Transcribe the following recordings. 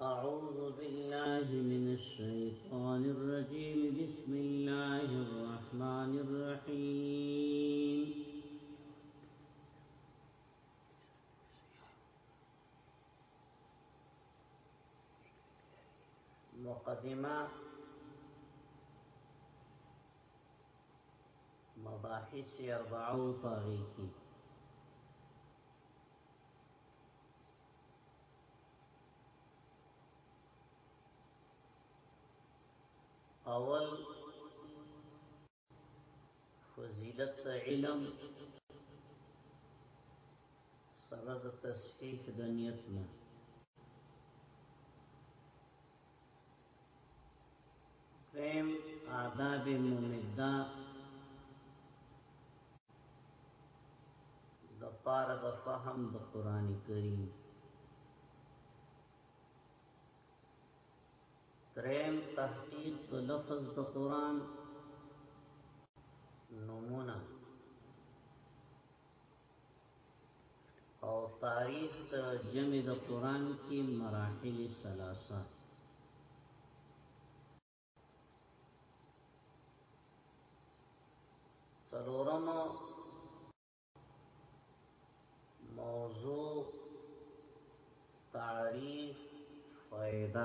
أعوذ بالله من الشيطان الرجيم بسم الله الرحمن الرحيم مقدمة مباحث اربعون طريق اول فضیلت علم سره د تصحیح د نیت نه دویم آداب ممده د پاره د فهم د قران کریم دریم تحقیق د لفظ د قران نمونه او تاریخ د جمع د قران کې مراحل ثلاثه سلورم موضوع تعریف فائدہ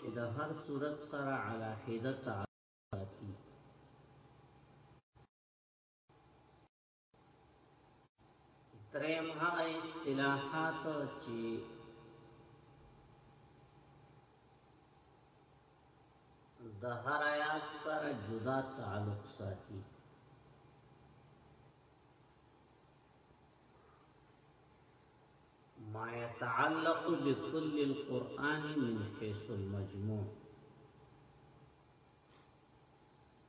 چې د هر صورت سره علا حدت ساتي دریم هغه اصطلاحات چې د هر آیات سره جدا تعلق ساتي ما يتعلق بكل القرآن من حيث المجموع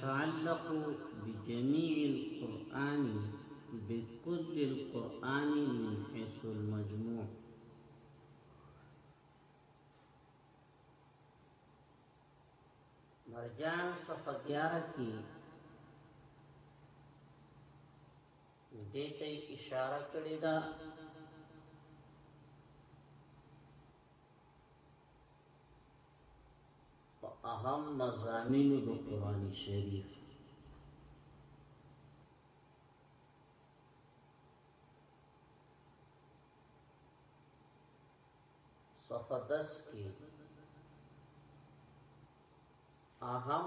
تعلق بجميع القرآن بكل القرآن من حيث المجموع مرجان صفحه 11 کې دته اشاره کړې ده په اهم مضامینو د قران شریف صفحه 10 کې اهم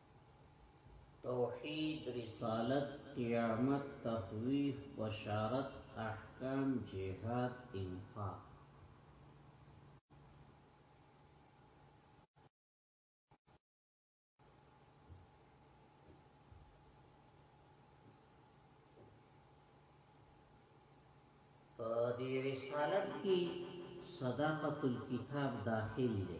توحید رسالت قیامت تخویف بشارت احکام جهاد انفاق په دې رسالت کې صداقت الکتاب داخل دی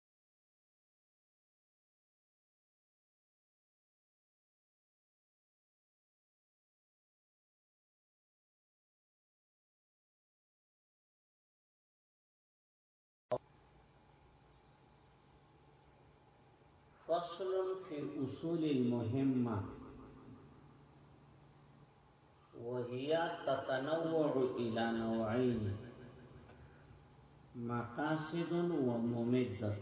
فصل في الأصول المهمة وهي تتنوع إلى نوعين مقاصد وممدة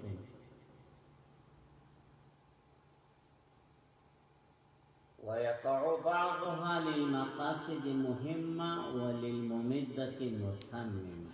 ويقع بعضها للمقاصد مهمة وللممدة متممة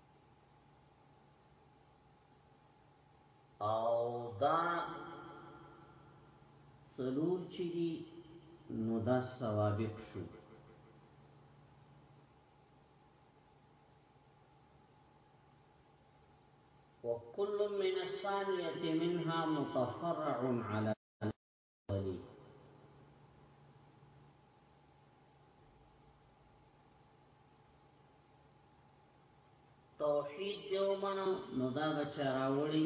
او دا سلور چی دی نو دا ثوابق شو وكل من الثانية منها متفرع على مني. توحید دی ومنو نو دا به چا راوړي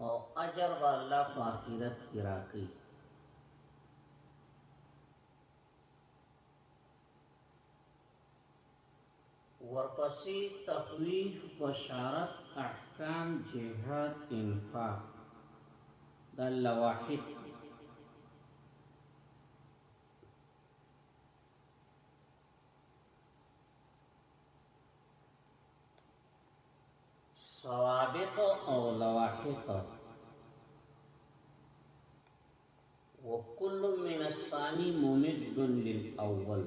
او اجر با الله په آخرت کې راکړي ورپسې تخویف بشارت احکام جهاد انفاق د الله واحد سوابق او لواحق وكل من الثاني ممد للأول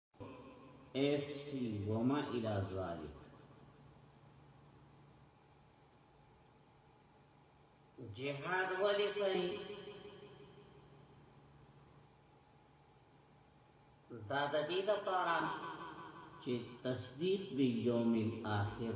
اف سی وما الى ذالک جهاد ولی کوي دا د دې لپاره چې تصدیق به یوم الاخر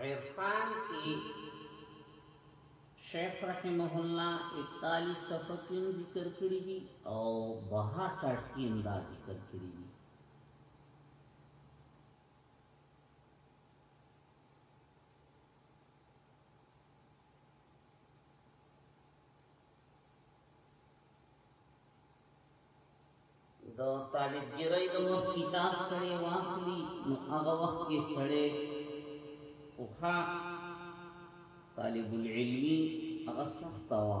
عرفان کی شیخ رحمه الله 41 صفحه کې ذکر کړی دي او 62 کې هم دا ذکر کړی دي د طالب ګرای د وخت کتاب سره واخلي نو هغه وخت کې سره اوخا طالب العلمي هغه سخت وا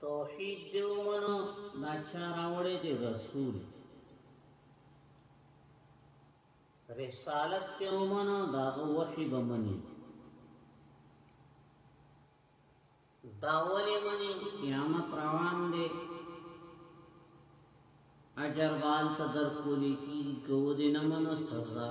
توحید دی ومنو دا چا راوړی دی رسول رسالت دی ومنو دا وحی بمنی داولی منی قیامت روان دی اجر بال تدر کولی کی کو دی نمنو سزا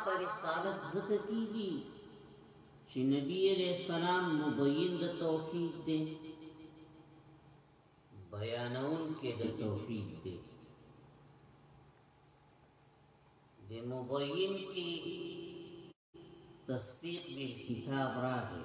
هغه رسالت ځکه کیږي چې نبی علیه السلام مبین د توحید دی، بیانونکی د توحید دی. د مبین کې تصدیق بالکتاب راغی.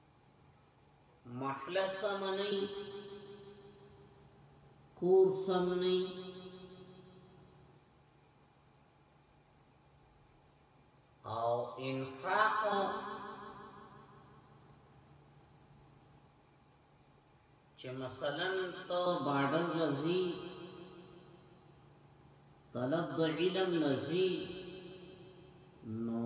محل سم نئی کور سم نئی او انفاق چې مثلا ته بارډر لزی طلب د علم لزی نو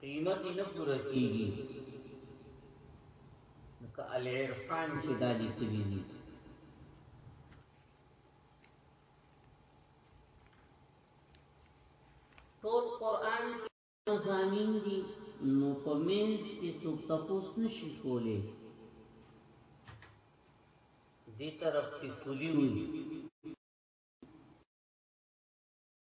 قیمت نه پوره کیږي نو العرفان چې دا لیکلي دي ټول قران مزامین دي نو په منځ کې څوک تاسو نشي کولای دې طرف کې کلی وي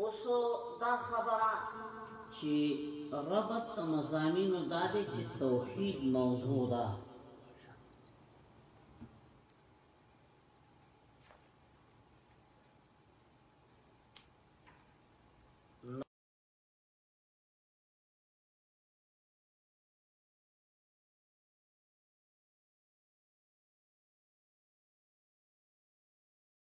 اوس دا خبره چې ربط د مزامینو دا دی چې توحید موضوع ده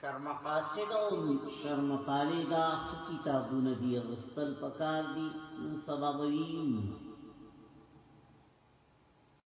شرم قاصد او شرم طالع دا کتابونه دی غستل پکار دی نن سبا ویم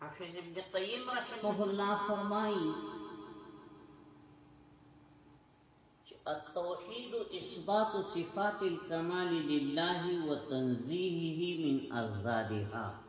حزب الطيب رحمه الله فرمایي التوحيد اثبات صفات الكمال لله وتنزيهه من ازدادها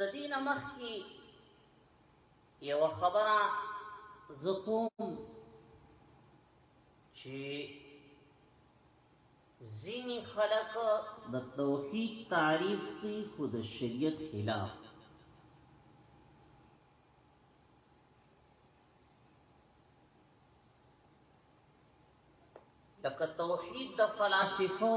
د دین مخ کی یو خبره زکوم چې زینی خلق د توحید تعریف کی خود شریعت خلاف لکه توحید د فلسفو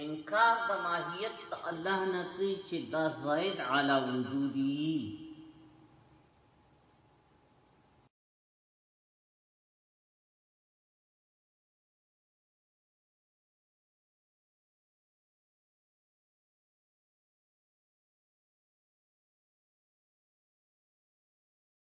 انکار د ماهیت د الله نه کوي چې دا زائد علی وجودی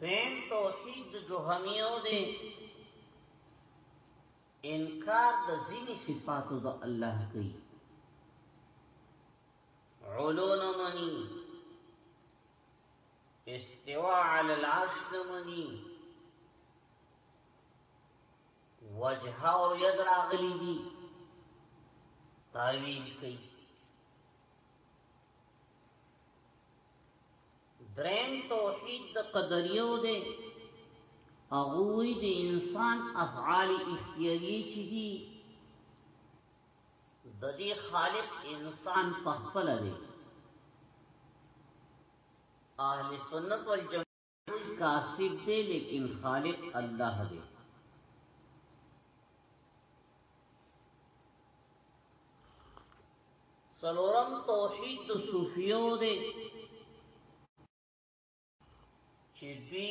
دین توحید جوهمیو دی انکار د ځینی صفاتو د الله کوي علون منی استواء علی العرش منی وجه او ید راغلی دی تاویل کوي دریم توحید د قدریو دی اغوی د انسان افعال اختیاریه چی دی د دې خالق انسان پخپل دی اهل سنت والجماعت کوئی کاسب دی لیکن خالق الله دی سلورم توحید د صوفیو دی چې دوی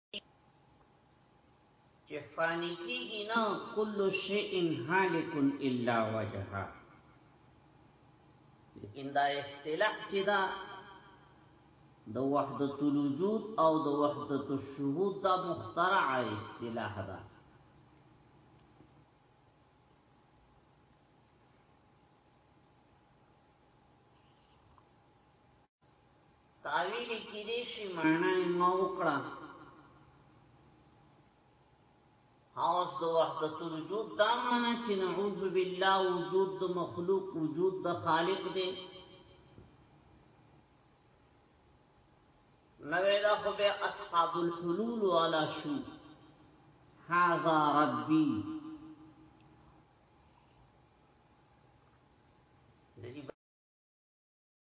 چې فانی کیږي نه کل شیء هالک الا وجهه لیکن دا اصطلاح چې دا د وحدت الوجود او د وحدت الشهود دا مخترع اصطلاح ده تاویل کیدی شي معنا یې ما وکړه حواس د وحدت الوجود دا معنا چې نعوذ بالله وجود د مخلوق وجود د خالق دی نوې دا خو به اصحاب الحلول والا شو هاذا ربي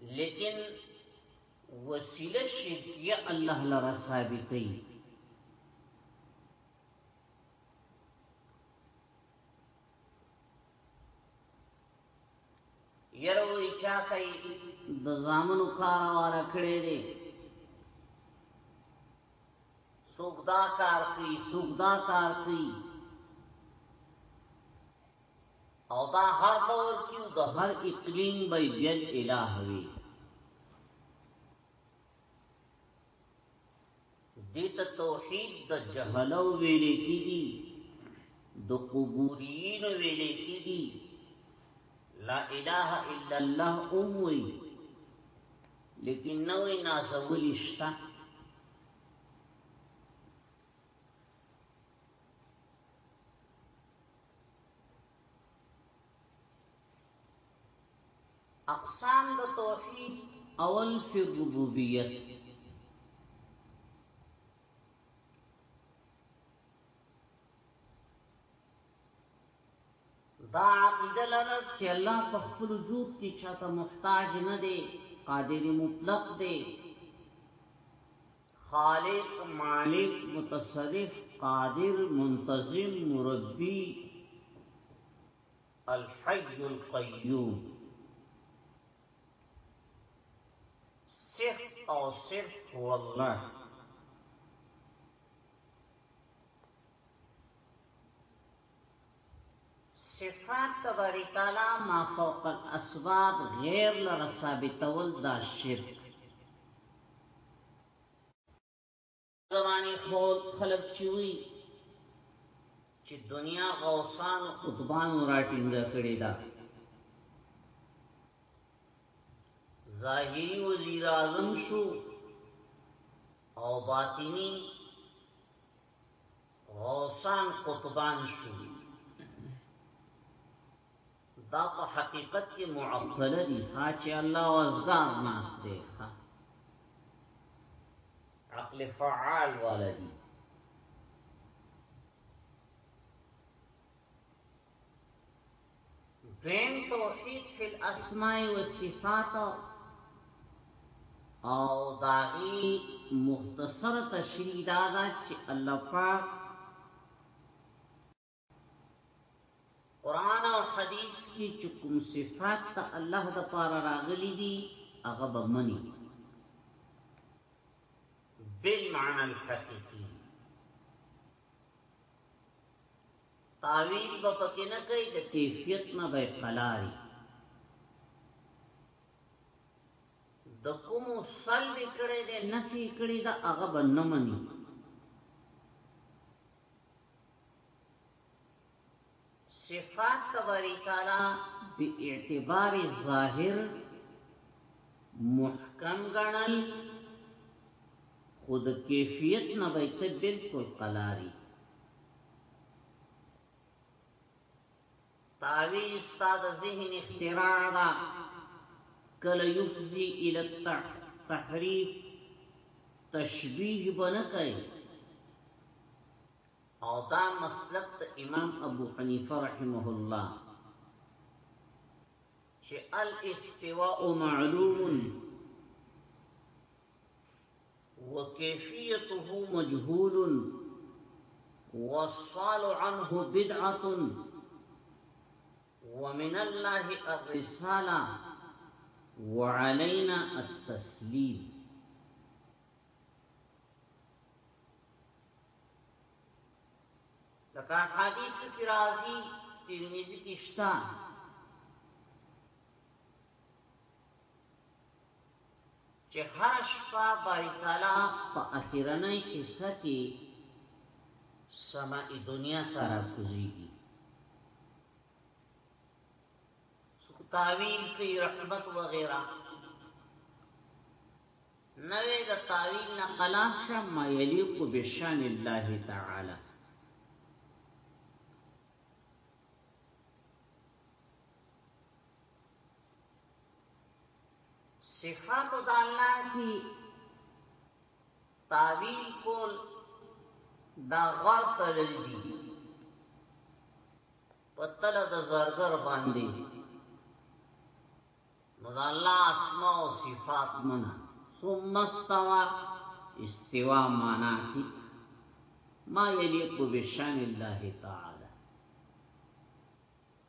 لیکن وسیله شرکیه الله لرا ثابتې یروي چاته د زامنو کار والا کړی دی سوک دا کار کی سوک دا کار کی او دا هر دور کیو دا هر اقلیم بی بیل الہ وی دیتا توحید دا جہلو ویلے کی دی دا قبورین ویلے کی دی لا الہ الا اللہ اموی لیکن نوې نازولي شته اقسام د توحید اول فی الربوبیت دا عقیده لرل چې الله په خپل وجود کې چاته محتاج نه دی قادر مطلق دی خالق مالک متصرف قادر منتظم مربی الحي القيوم صرف او صرف هو الله صفات د باری تعالی مافوق الاسباب غیر لره ثابتول دا شرک زمانه خلک چی وی چی دنیا غوثان او قطبان راټینګه کړی دا ظاهری وزیر اعظم شو او باطنی غوثان قطبان شو دا په حقیقت کې معطله دي ها چې الله وزګار ناس دی ها عقل فعال ولدي دویم توحید فی الاسماء والصفات او داغي مختصر تشریح دا دا چې الله پاک قران او حدیث کې چې کوم صفات ته الله د پاره راغلي دي هغه به مني بالمعنى الحقيقي تاویل به پکې نه کوي د کیفیت نه به قلاري د کوم سلب کړي د نفي کړي د هغه به نه مني صفات تباری تعالی به اعتبار ظاهر محکم غنل خود کیفیت نه به ته بالکل قلاري تعویز ستا د ذهن اختراع ده کله یفزی الی التحریف تشبیه بنه کوي او دا مسلک ته امام ابو حنیفه رحمه الله چې الاستواء معلوم وكيفيته مجهول والصال عنه بدعة ومن الله الرسالة وعلينا التسليم لکه حدیث کی راضی ترمذی کی شتا چې هره شپه باری تعالی په اخیرنۍ حصه کې سماء دنیا ته راکوزیږي تاویل کی رقبت وغیرہ نوې د تاویل نه خلاص شه ما یلیق بشان الله تعالی صفات د الله کی تاویل کول دا غر تلل دي په تل د زرګر باندې نو د الله اسماء او صفات منه ثم استوى استوا معنا کی ما یلیق بشان الله تعالی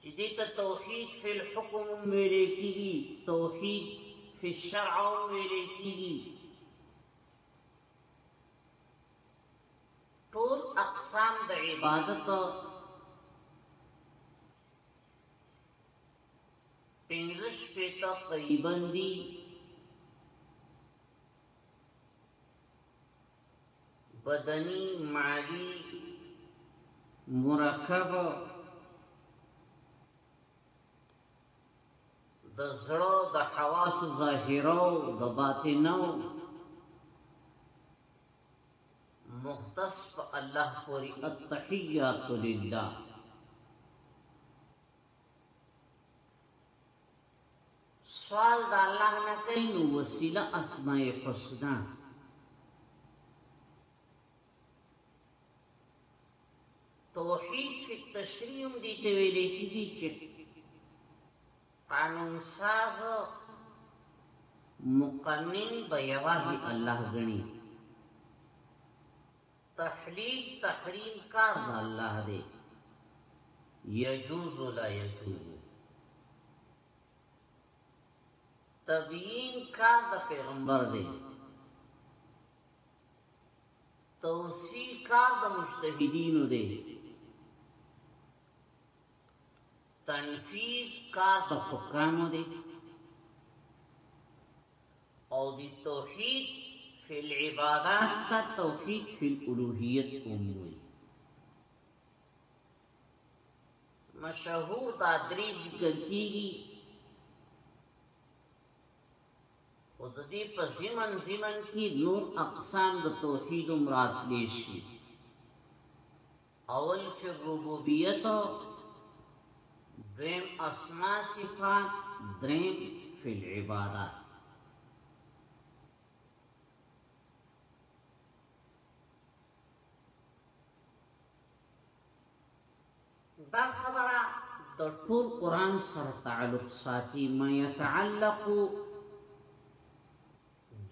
چې دې ته توحید فی الحکم ویل کیږي توحید فی الشرع ویل کیږي ټول اقسام د عبادت پنځش په تقریبا دي بدنی مالی مرکب د زړه د حواس ظاهرو د باطنو مختص په الله پوری التحیات لله سوال د الله نه کوي نو وسیله اسماء حسنا توحید فی التشریع دی ته ویل کیږي چې قانون ساز مقنن به یوازې الله غني تحلیل تحریم کار د الله دی یجوز لا یجوز تبیین کار د پیغمبر دی توسیع کار د مجتهدینو دی تنفیذ کار د حکامو دی او د توحید فی العبادات تا توحید فی الالوهیت اموی مشهور دا درې ذکر کیږي او د دې په زمن زمن کې نور اقسام د توحید مراد دي شي اول فی الربوبیت دویم اسماء صفات دریم فی العبادات دا خبره د ټول قرآن سره تعلق ساتي ما يتعلق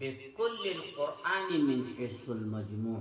بكل القرآن من حيث المجموع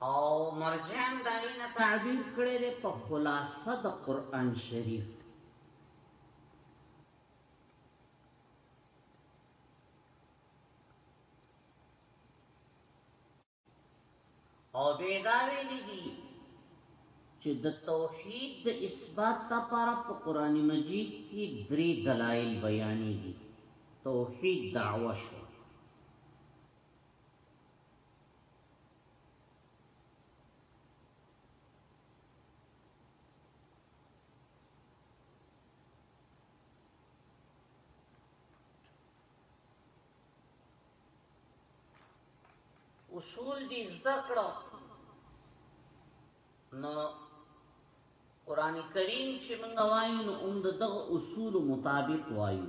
او مرجان داغی نه تعبیر کړی دی په خلاصه د قرآن شریف او دوی دا ویلي دي چې د توحید د اثبات لپاره په قران مجید کې درې دلایل بیانېږي توحید دعوه شو اصول دي زده کړو نو قران کریم چې موږ وایو نو اوم دغه اصول مطابق وایو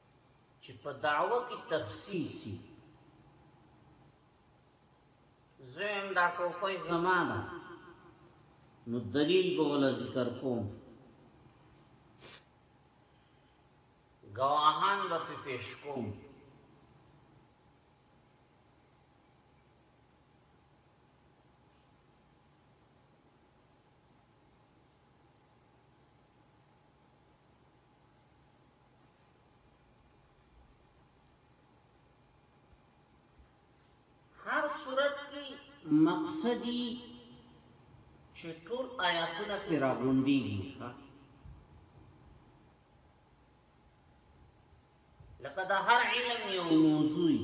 چې په دعوه کې تخصیصي زم دا ټوپۍ زمانه نو دلیل به ولا ذکر کوم گواهان به پیش کوم هر صورت کی مقصدی چې ټول آیاتونه پر راغونډيږي لکه دا هر علم یو موضوعي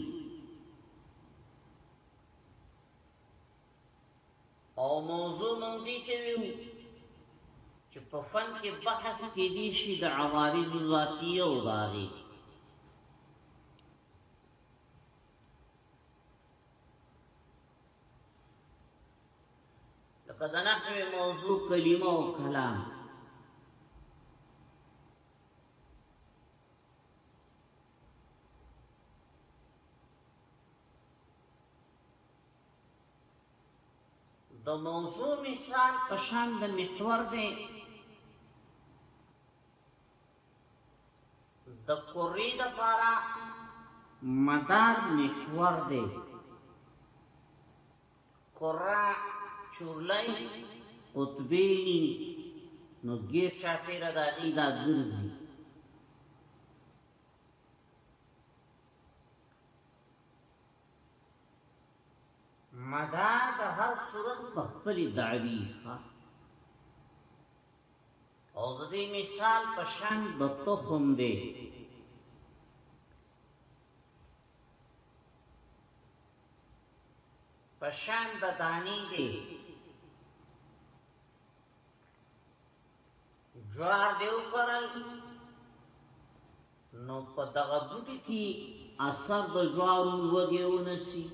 او موضوع مونږ دي کې ویو چې په فن کې بحث کې دي شي د عوارض ذاتیه او داغي لکه د نحو موضوع کلمه او کلام د موضوع مثال پشان د محور دی د قری د پارا مدار محور دی قرا چورلای قطبینی نو گیر چاپیر دا ایدا گرزی مدار د هر صورت په خپل دعوی ښه او د دې مثال په شان د تخم دی په شان د دانی دی جوار دی وکرل نو په دغه بوټي کې اثر د جوارو لوګي ونسی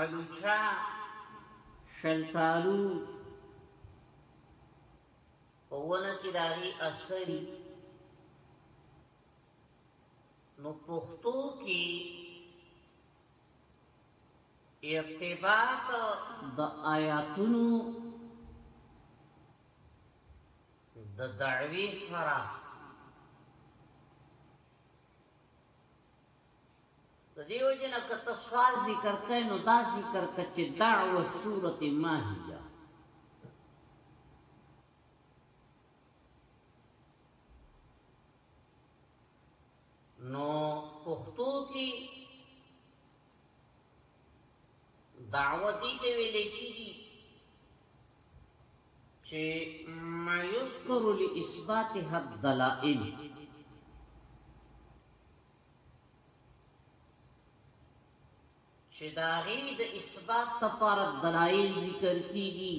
الوچا شلتالو په ونه کې داغي اثري نو پښتو کې ارتباط د آیاتونو د دعوی سره د دیو جن که تسوال ذکر کئ نو دا ذکر کئ چې دعوه صورت ماهیه نو پښتو کې دعوتی ته ویل کیږي چې ما یذکر لاثبات حد دلائل چې دا غي د اثبات لپاره دلایل ذکر کیږي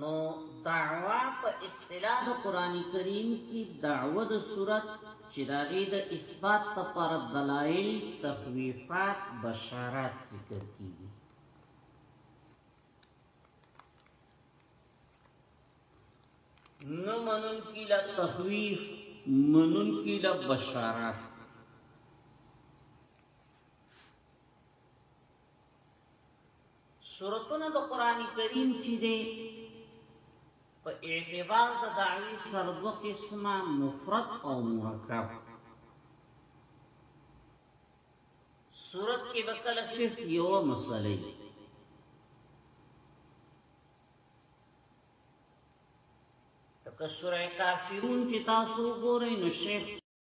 نو دعوه په اصطلاح د قرآن کریم کی دعوه د صورت چی د هغې د اثبات لپاره دلائل، تخویفات، بشارات ذکر کیږي. نه منونکي له تخویف منونکي له بشارات سورتونه د قران کریم چې دي په اعتبار د دعوی سر دو قسمه مفرد او مرکب صورت کې بکل صرف یو مسلې تک سورہ کافرون چې تاسو ګورئ نو شیخ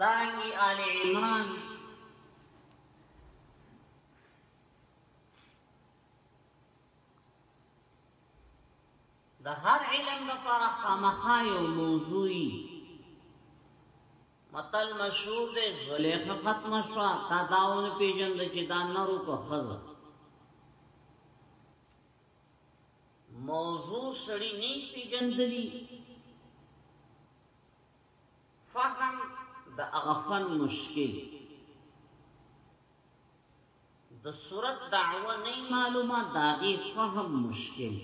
دارنګي آل عمران د هر علم لپاره خامخا یو موضوعي متل مشهور دی زلیخه ختم شو تا داون پیجن د چې دا نرو کو خزه موضوع سړی نه پیژندلی فهم د هغه فن مشکل د صورت دعوه نه معلومه داغي فهم مشکل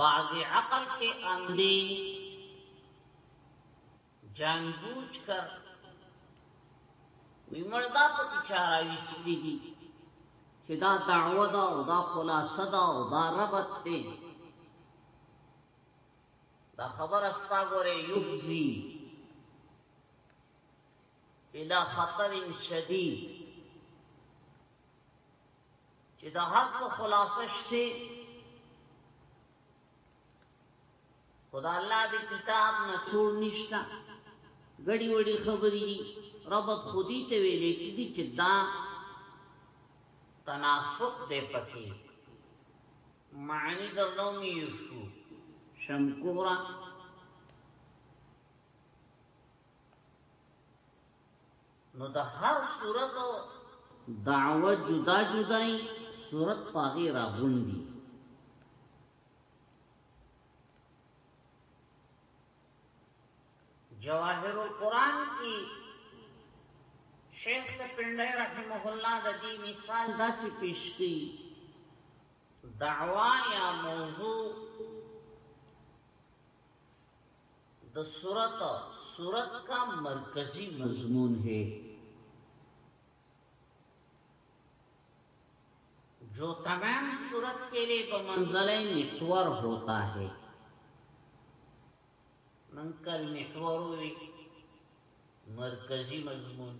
بعض عقل کې اندي جانبوج کر وی مردا په چارا ویستی دي چې دا دعوه ده او دا خلاصه ده او دا ربط دی دا خبر استا ګوره یوزی الى خطر شدید چې دا حق خلاصه شته خدا الله دې کتاب نه چور نشتا غړي وړي خبرې دي رب خودي ته ویلې کیږي چې دا تناسق دې پکې معنی درلو می شو شمکورا نو د هر صورت دعوه جدا جدای صورت پاغي را غوندي جواهر القرآن کی شیخ پنڈی رحمه الله د دې مثال داسې پیش کړي دعوا یا موضوع د صورت صورت کا مرکزی مضمون ہے جو تمام صورت کے لیے بمنزلیں نتور ہوتا ہے محور مرکزی مضمون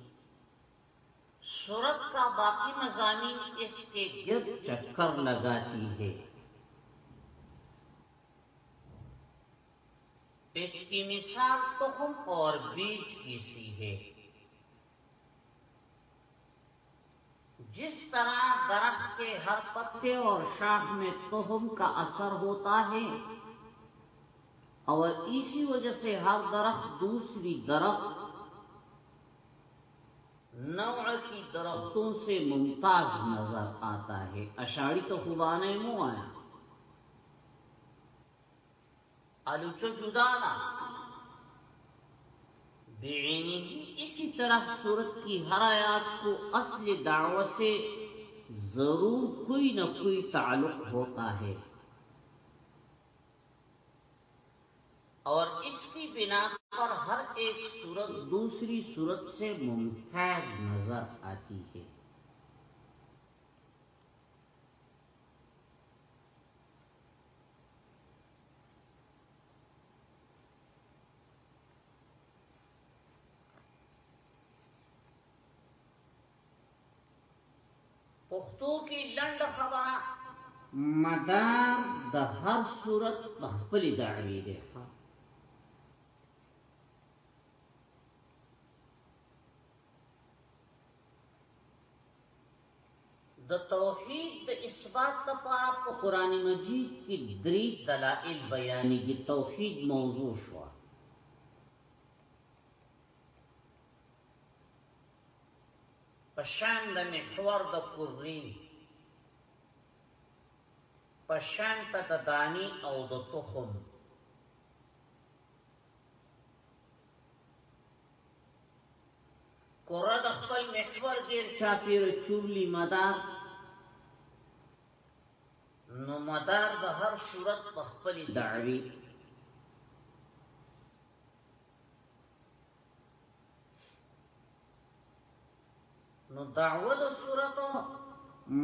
سورت کا باقی مضامین اس کے گرد چکر لگاتی ہے اس کی مثال تخم اور بیج کیسی ہے جس طرح درخت کے ہر پتے اور شاخ میں تخم کا اثر ہوتا ہے اور اسی وجہ سے ہر درخت دوسری درخت نوع کی درختوں سے ممتاز نظر آتا ہے اشاڑی تو آیا الوچو جدانا الدانا اسی طرح صورت کی ہر آیات کو اصل دعوت سے ضرور کوئی نہ کوئی تعلق ہوتا ہے اور اس کی بنا پر ہر ایک صورت دوسری صورت سے ممتاز نظر آتی ہے پښتو کې لنډه خبره مدار د هر صورت په خپل دعوی دی د توحید د اثبات لپاره په قرآن مجید کې درې دلائل بیانیږي، توحید موضوع شوه. په شان د محور د کرې، په شان ته د دانې او د تخم. کورا د خپل محور غیر چاپیر چورلی مدار نو مدار د هر صورت په خپل دعوی نو دعوه د سورت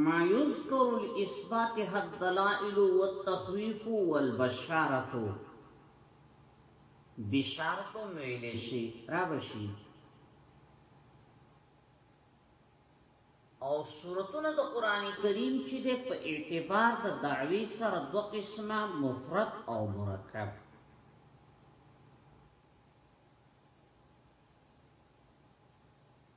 ما یذکر لاثباتها الدلائل والتخویف والبشارة بشارت هم ویلی شی را به شی او سورتونه د قران کریم چې د په اعتبار د دعوی سره دو قسمه مفرد او مرکب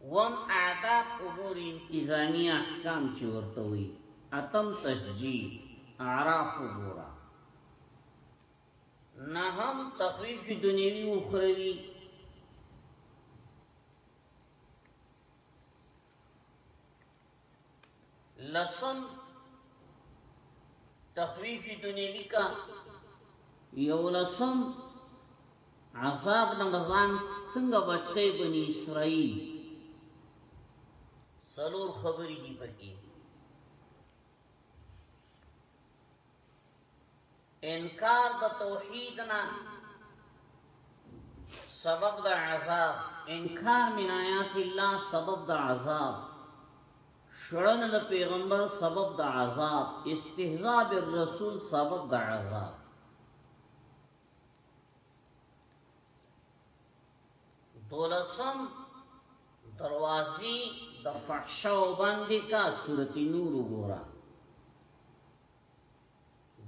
وم آداب امور انتظامی احکام چی ورتوی اتم تشجیع اعراف امورا نهم تخویف دنیوی و اخروی لسم تخویف دنیوی کا یو لسم عذاب نمزان څنګه بچی بنی اسرائیل سلور خبری دی پکی انکار د توحید نه سبب د عذاب انکار من آیات الله سبب د عذاب شړن د پیغمبر سبب د عذاب استهزاء بالرسول سبب د عذاب دولسم دروازی د فحشاو باندې کا سورتی نور وګورئ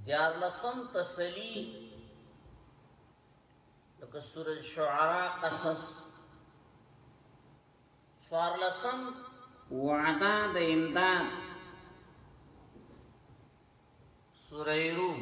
دیار لسم تسلی لکه سورة شعراء قصص سوار لسم وعدا د امداد سورة روم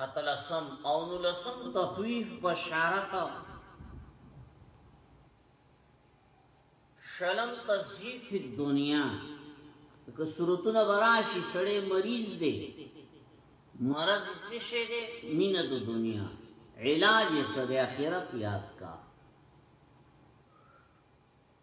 اتلسم او نلسم تخویف بشارت شلم تزیف فی الدنیا که صورتونه براشی سړی مریض دی مرض سشه دی مین دو دنیا علاج سده اخیرت یاد کا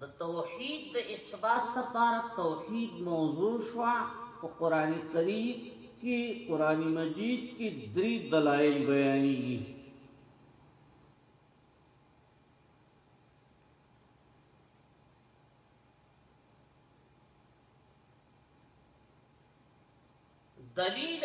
د توحید د اثبات لپاره توحید موضوع شو په قران کریم کې قران مجید کې درې دلایل بیانېږي دلیل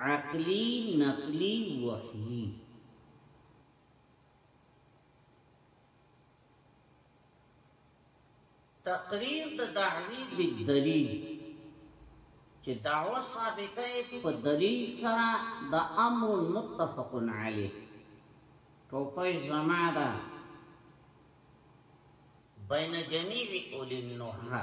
عقلي نقلي وحيي تقرير د دعوي بالدليل چې دعوه ثابته په دلیل سره د امر متفق علیه ټوپه زما ده بین جمیع اولی النوحه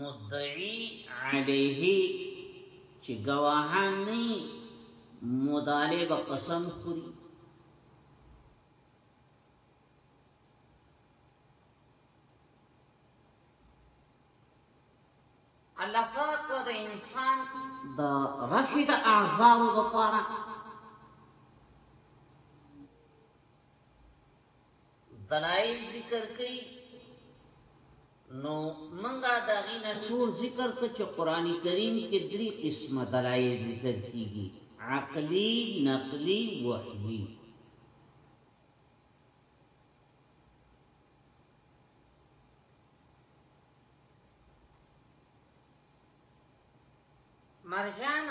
مدعی علیه چې گواهان نه مداله به قسم خوري الله پاک و د انسان د رفع د اعذار لپاره دلائل ذکر کئی نو منگا دا غینا چو ذکر کچو قرآن کریم کی دری قسم دلائل ذکر کی گی عقلی نقلی وحیی مرجان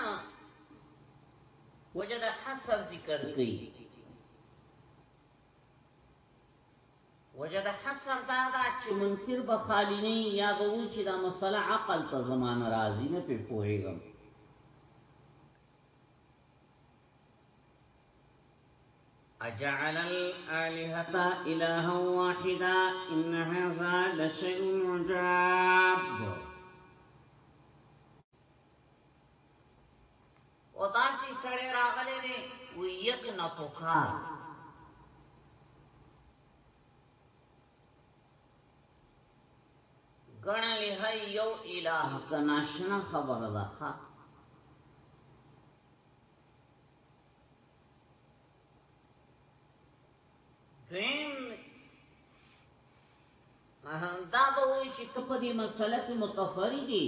وجد حصر ذکر کئی وجه د حصر دا دا چې منکر به خالی نه یا به وی چې دا مسله عقل ته زمانه راځي نه په پوهیږم اجعل الالهه الها واحده ان هذا لشيء عجاب او داسی سړی راغلی دی و یک نپکار گنلی های یو الہ کناشنا خبر ده خواه دویم دا به وایي چې ته په دې مسله کې متفردي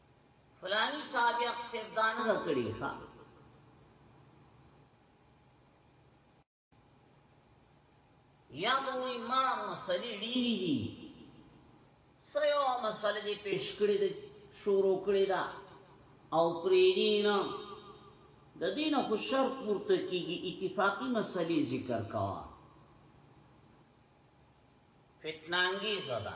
فلانی صاحب یق صاحب دا نه کړی ښا یا موی ما مسلې ډیری دي سیو مسلې دې پیش کړې دي شروع کړې دا او پریرینا د دین خو شرط پورته کیږي اتفاقی مسلې ذکر کوا فتنانګي زده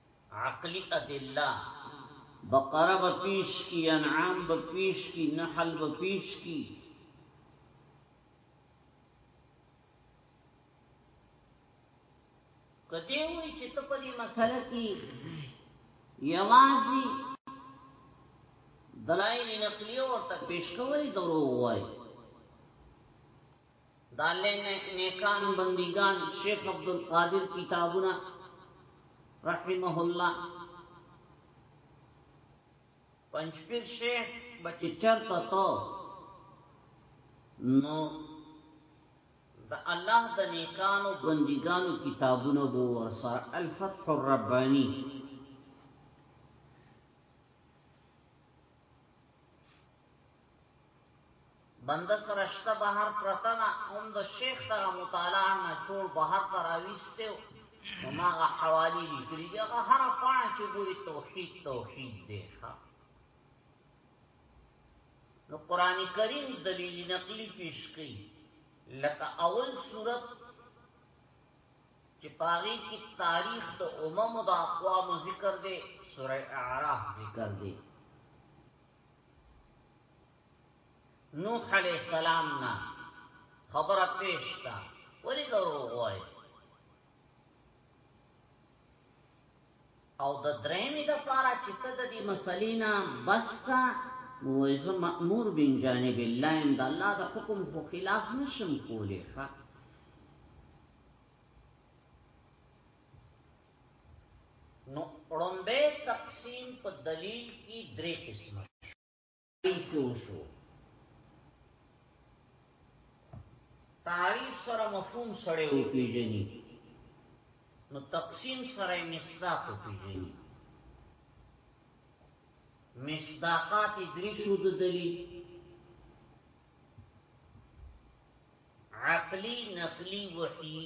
عقلی ادله بقره به پیش کی انعام به پیش کی نحل به پیش کی کدی وی چې ته په دې مسله کې یوازې دلایل نقلیه ورته پیش کوي دروغ وایي دالله نیکان بندگان شیخ عبدالقادر کتابونه رحمه الله پنځپیر شیخ بچ چرته تو نو د الله د نیکانو بندګانو کتابونه بو ورسر الفتح الربانی بنده سره شته بهر پرته ده هم د شیخ تر مطالعه نه چور بهر ته راویسته او هماغه حوالی لیکلي دي هغه هره پاڼه چې ګوري توحید توحید دی ښا نو قران کریم دلیل نقلی پیش کړي لکه اول صورت چې پاغي کې تاریخ د امم او د اقوام ذکر دی سوره اعراف ذکر دی نوح علیہ السلام نا خبر پیشتا ولی دروغ وای او د درېمې د پاره چې ته د دې مسلې نه بس کا نو زه مأمور بن جانب الله ان د الله د حکم خو خلاف نشم کولې ښا نو اړمبه تقسیم په دلیل کی دری قسمه شو شو تعریف سره مفهوم سره او پیجنی نو تقسیم سره مصداق او پیجنی مصداقات دری شو د دلیل عقلی نقلی وحی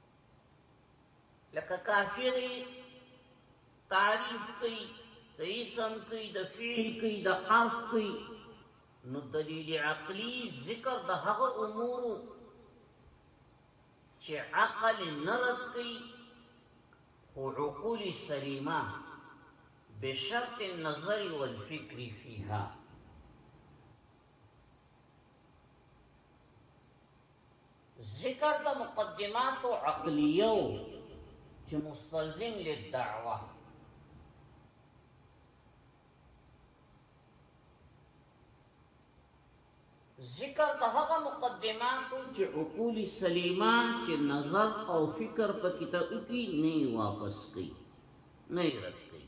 لکه کافری تعریف کوي د اسم کوي د فعل کوي د حرف کوي نو دلیل عقلی ذکر د هغه امور چې عقل نرد کوي او عقول سلیمه بشرط النظر والفکر فيها ذکر د مقدمات عقلیو چې مستلزم للدعوه ذکر د هغه مقدمات چې عقول سلیمه چې نظر او فکر په کتاب کې نه واپس کوي نه رد کوي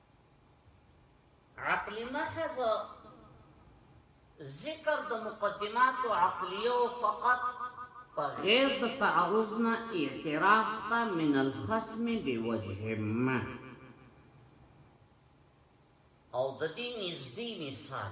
عقلی محض ذکر د مقدمات عقلیو فقط په غیر د تعرض نه اعتراف ته من الخصم بوجه ما او د دې نږدې مثال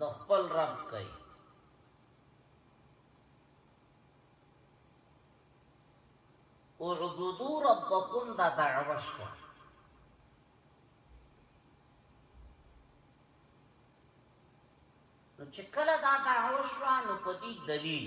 د خپل رب کوي او عبدو ربکم دا دعوه شوه نو چې کله دا دعوه شوه نو په دې دلیل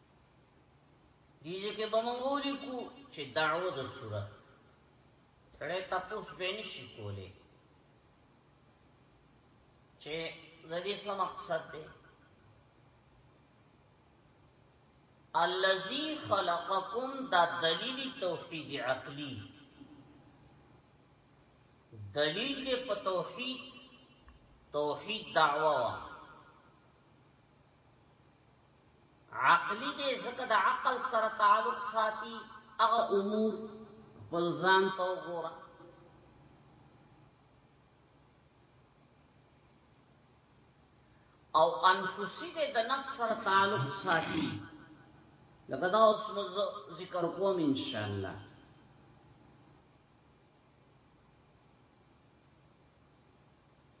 دیزه کې بمنګولی کو چې دعوه د صورت سړی تپوس به نشي کولی چې د دې څه مقصد دی الذي خلقكم دا دلیل توحید عقلی دلیل دې په توحید توحید دعوا عقلی دی ځکه د عقل سره تعلق ساتي هغه امور بل ځان ته وګوره او انفسی دی د نفس سره تعلق ساتي لکه دا اوس ذکر کوم ان شاء الله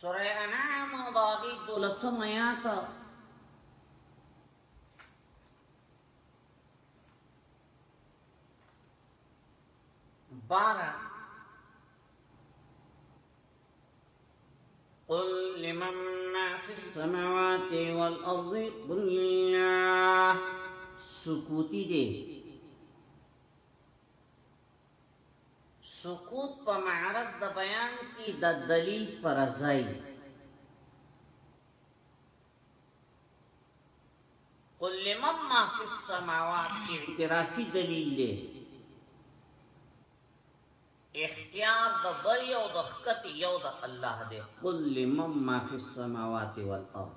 سوره انعام باغی دولسم آیات بارا قل لمن ما في السماوات والأرض قل لله سكوتي دي سکوت په معرض د بیان کی د دلیل پر ځای قل لمن ما فی السماوات اعترافی دلیل دی اختیار د بر یو د خکت یو د الله دی قل لمن ما فی السماوات والارض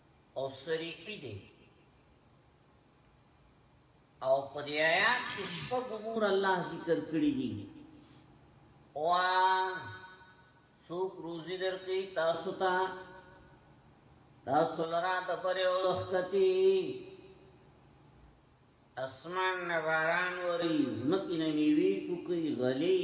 او صریحی دی او په دې آیات کې شپږ امور الله ذکر کړی دي او څوک روزي درکې تاسو ته تاسو لرا د پرې ولختي اسمان نباران وری زمکی نمیوی پوکی غلی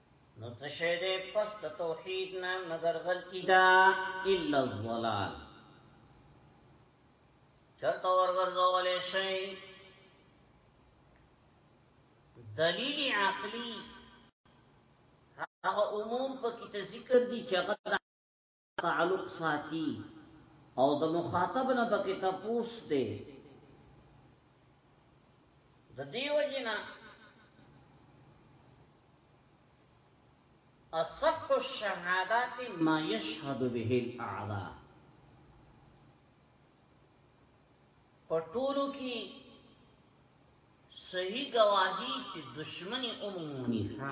نو تشه ده پس ده توحید نه مگر غلطی ده الا الظلال چرته ورګرځولې شي دلیل عقلی هغه عموم په کې ذکر دي چې هغه تعلق ساتي او د مخاطب نه پکې تپوس دی د دیو جنا اصح الشهادات ما يشهد به الاعضاء پټولو کې صحیح گواهی چې دشمنی عمومي ها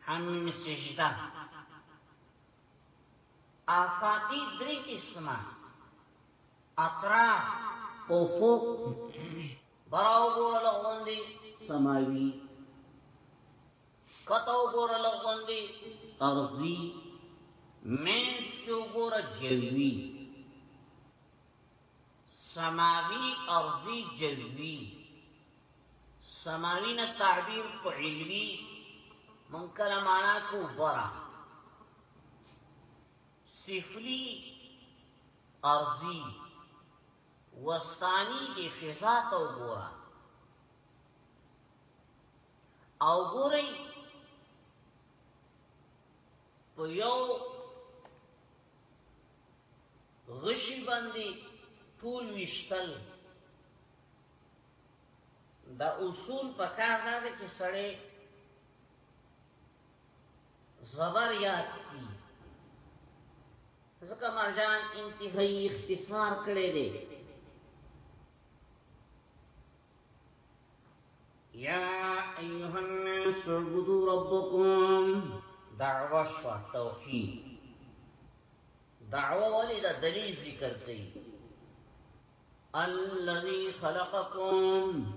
حمیم سجده آفاقی دری قسمه اطراف افق براو گور لغوندی سماوی کتاو گور لغوندی ارضی مینس کیو گور جوی سماوی ارضی جوی سماوی نه تعبیر په علوی منکر معنا کو برا سفلی ارضی وستانی دی فضا تا وګورا او ګورئ په یو غشي باندې ټول وشتل دا اصول په کار دا دی چې سړی زبر یاد کی ځکه مرجان انتهایی اختصار کړی دی یا ایها الناس اعبدوا ربکم دعوه شو توحید دعوه ولی دا دلیل ذکر کړي الذي خلقكم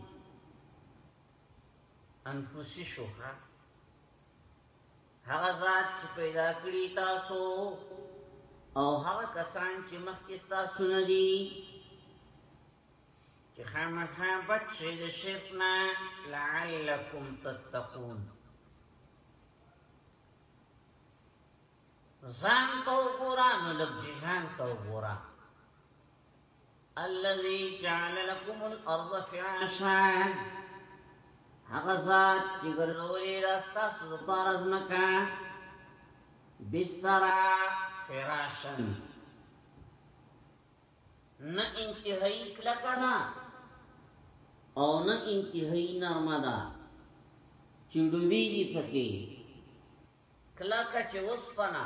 انفسي شوخه هغه ذات چې پیدا کړی تاسو او هغه کسان چې مخکې تاسو نه دي چې خامخا بچی د شرک نه لعلکم تتقون ځان تو ګورا نو لږ جهان تو ګورا الذي جعل لكم الارض فراشا هغه ذات چې ګرځولې دا ستاسو لپاره ځمکه بستر فراشن نه انتهایی کلکه ده او نه انتهایی نرمه ده چې ډوبېږي پکې کلکه چې وسپنه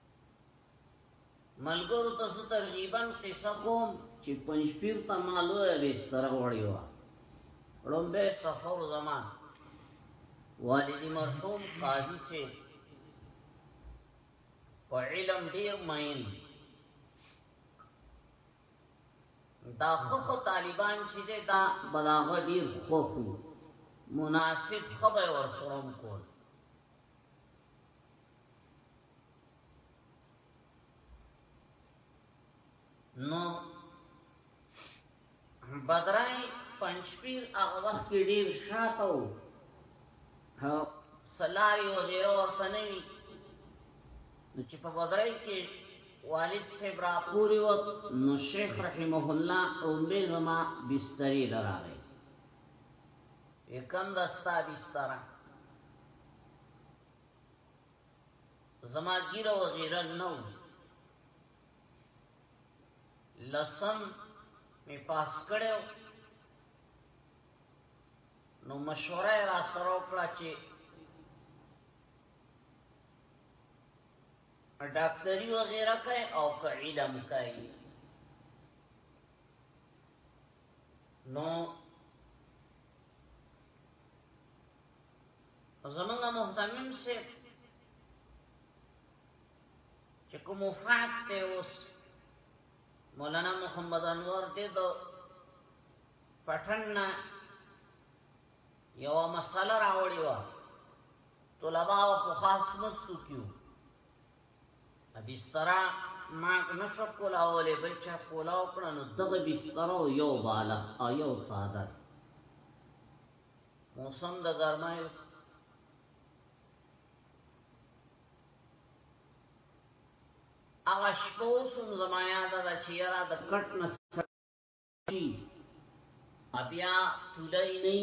ملګرو ته څه ترغیبا قصه کوم چې پنځپیر ته ما لویه بستره وړې وه ړومبی سفر زما والدی مرحوم قاضي سي په علم ډیر مین دا خو طالبان چې دا بلاغه ډیر خوخو مناسب خبر ورسره کول نو بدرای پنځپیر هغه وخت کې ډیر شاته وو سلاری او غیره ورته نه وي نو چې په بدرای کې والد صاحب را پوری و نو شیخ رحمه الله اومبه زما بستری لراغه یکم دستا بستره زما ګیره و غیره نو لسم می پاس کړو نو مشوره را سره وکړه چې ډاکټري و غیره کوي او که علم کوي نو زمونږ محتمم سے چې کوم وفات ته اوس مولانا محمد انور دې د پټن یو مسله راوړی و طلباء په خاص مستو کیو بسترا ما نشو کولا ولې بل چا کولا وکړنو دغه بسترو یو بالا او یو صادر موسم د ګرمای هغه شپو سم زما یاد ده چې یاره د کټ نه سړی بیا تولای نه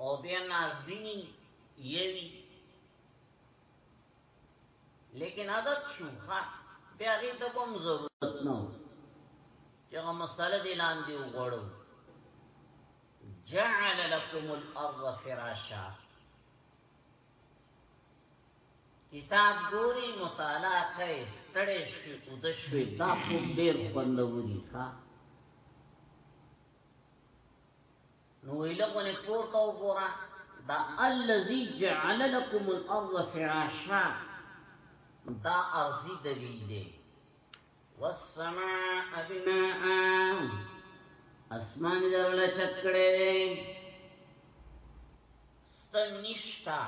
او بیا نازدینی یوی لیکن عادت شو ها بیا غي ته کوم ضرورت نه چې هغه مسله دی لاندې وغوړو جعل لكم الارض فراشا کتاب ګوري مطالعه کوي ستړې شي او د شوي دا خو ډېر خوندوري ښه نو ویلغونه پورته وګوره دا الذي جعل لكم الارض فراشا دا ارضی دلیل دی والسماء بناء اسمان درله چکړې دی ستنشتا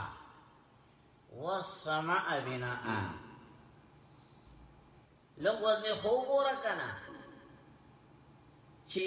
والسماء بناء لږ وځه خو ګور کنه چې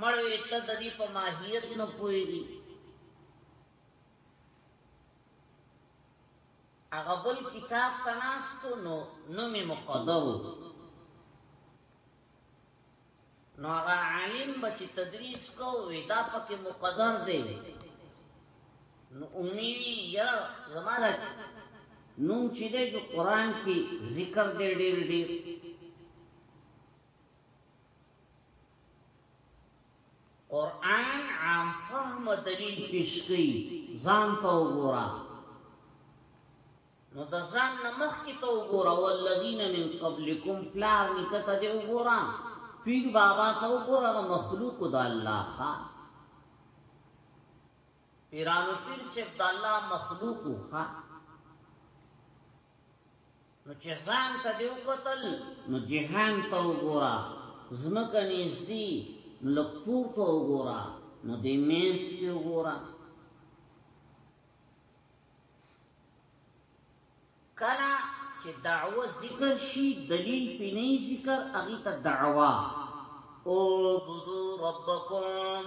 مړوي ته د دې په ماهیت نه پويږي هغه بل کتاب تناستو نو نومي مقدرو نو هغه عالم بچ تدریس کو وی دا پکې مقدر دی نو امی یا زماده نوم چې دی جو قران کې ذکر دی ډېر ډېر قرآن عام فهم و دلیل پیش کئی زان تا وګورا نو د زان نمخ کی تا وګورا والذین من قبلکم پلار نکتا دی وګورا پیر بابا تا وګورا دا مخلوق دا اللہ خوا پیرانو پیر چپ دا اللہ مخلوق خوا نو چې ځان ته دی وکتل نو جهان ته وګوره زمکه نږدې نو لږ پورته وګوره نو دې مینس کې وګوره کله چې دعوه ذکر شي دلیل پې نه ذکر هغه ته دعوه او بذو ربکم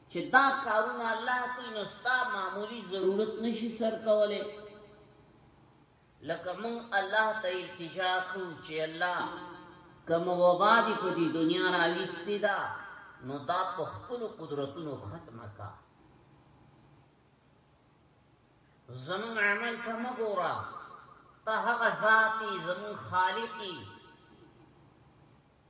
چې دا کارونه الله کوي نو ستا معمولی ضرورت نشي سر کوله لکه مون الله ته التجا کو چې الله کوم وبا دي په دې دنیا را وستي دا نو دا په خپل قدرتونو ختمه کا زمون عمل ته مګورا ته هغه ذاتي زمون خالقي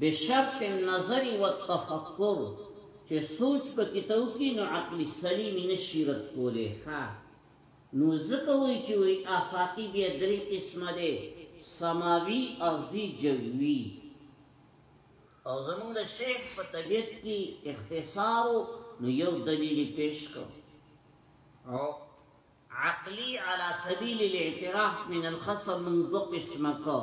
بشرط النظر والتفکر چه سوچ پکی ته وکی نو عقل سلیم یی نشی رد کولی ښه نو ځکه وایی چه وایی آفاقی بیا دری قسمه دی سماوی ارضی جوی او زموږ د شیخ په طبیعت کی اختصار و نو یو دلیل یی پیش کړ او عقلی علی سبیل الاعتراف من الخصم من دو قسمه کړ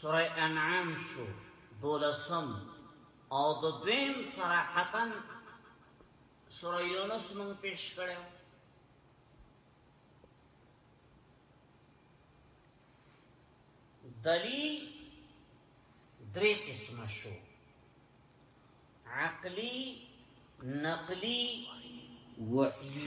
سوره انعام شو دولسم او د دویم صراحتا سوره یونس مونږ پیش کړو دلیل درې قسم شو عقلی نقلی وحی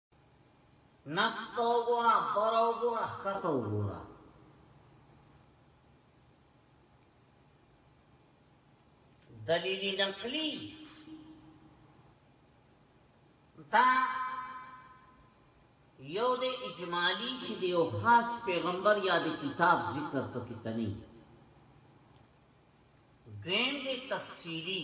نفس ته وګوره بر وګوره خطه وګوره دلیل نقلی دا یو د اجمالی چې د یو خاص پیغمبر یا د کتاب ذکر پکې تني دویم د تفصیلی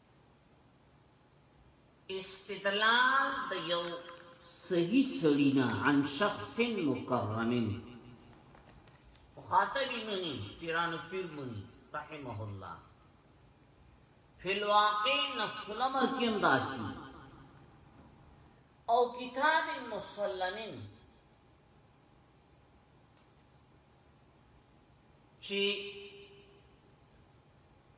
استدلال د یو صحیح سړی نه عن شخص مکرم مخاطبی منی پیرانو پیر منی رحمه الله فی الواقع نفس الامر کیم داسی او کتاب مسلمین چی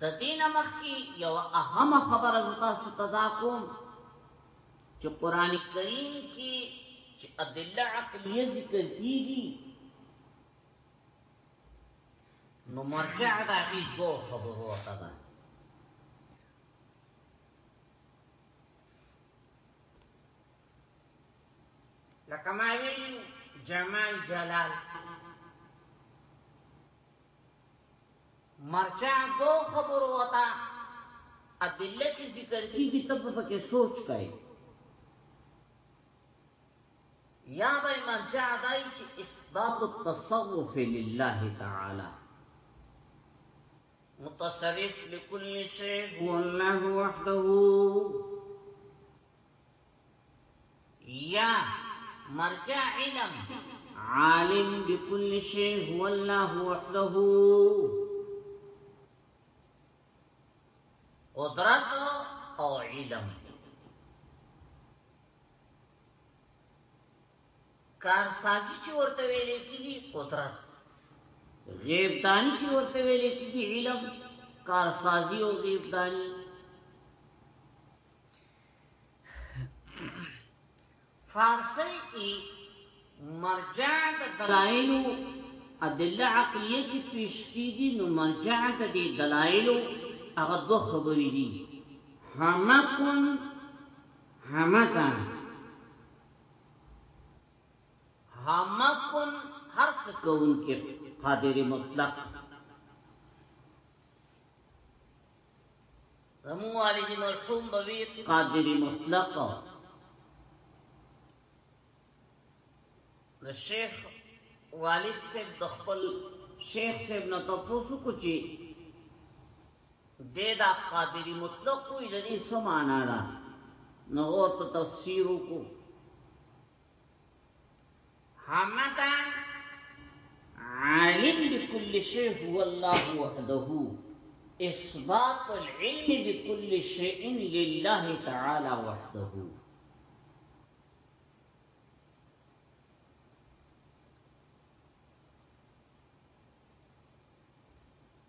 د دین مخکی یو اهم خبره زتا ستدا کوم چې قران کریم کې چې ادله عقلیه ذکر کیږي نو مرجع د دې دوه خبرو وته ده لکه ما ویلی جمال جلال مرچا دو خبر وتا ادله کی ذکر کی کی تب پکی سوچ کئی یا بای مرچا دائی چی اثبات التصوف لله تعالی متصرف لكل شيء هو الله وحده یا مرجع علم عالم بكل شيء هو الله وحده قدرت او علم کار سازی چې ورته ویل کیږي قدرت غیب دانی چې ورته ویل کیږي علم کار سازی او غیب دانی فارسی ای مرجع د دلایلو ادله عقلیه چې پیش کیږي نو مرجع د دې دلایلو هغه دوه خبرې دي حمکن حمکا حمکن هر څه کوونکی قادر مطلق زمون والدی مرحوم بوی قادری مطلق د شیخ والد سے د خپل شیخ سے نه تاسو کو چی د دا قادری مطلق وی د دې سمانا را نو ورته تفسیر وکړو حمدا عالم بكل شيء هو الله وحده اثبات العلم بكل شيء لله تعالى وحده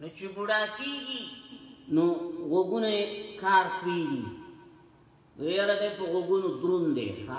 نو چې بوډا کیږي نو وګونه کار کوي ویره دې په وګونو درون دی ها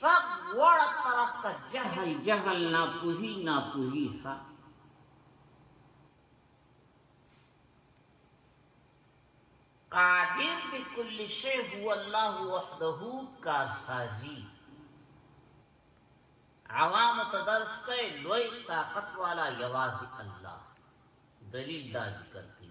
شپږ واړه طرف ته جهل جهل ناپوهي ناپوهي ها قادر بكل شيء هو الله وحده کارسازي عوام تدرس کوي لوی طاقت والا یوازې الله دلیل دا ذکر کوي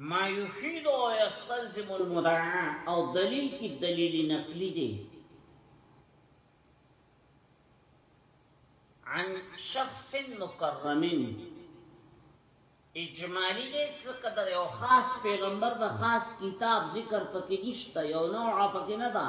ما يفيد او يستلزم المدعا او دلیل کی دلیل نقلی دی عن شخص مکرم اجمالی دی ځکه د یو خاص پیغمبر د خاص کتاب ذکر پکې نشته یو نوع پکې نه ده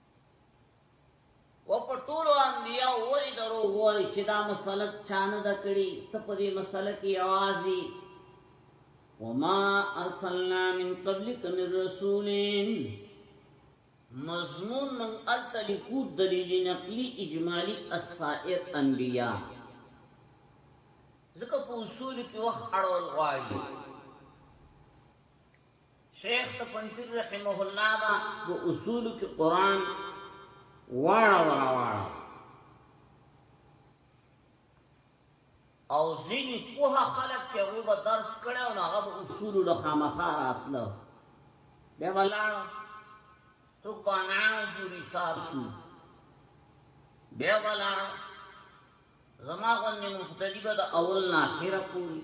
و په ټولو انبیاء ولی درو وای چې دا مسله چانه د کړي ته په دې مسله کې اوازي وما ارسلنا من قبلك من رسول مضمون من التلکو دلیل نقلی اجمالی السائر انبیاء ځکه په اصول کې وخت اړول غواړي شیخ ته پنځیر رحمه الله با په اصول کې قران واړه واړه واړه او ځینې کوه خلک چې هغه به درس کړي او هغه به اصول له خامخا راتله به ولاړ تو بانا پوری صاحب شو به ولاړ زما غوندې مختلفه د اول نه اخره پوری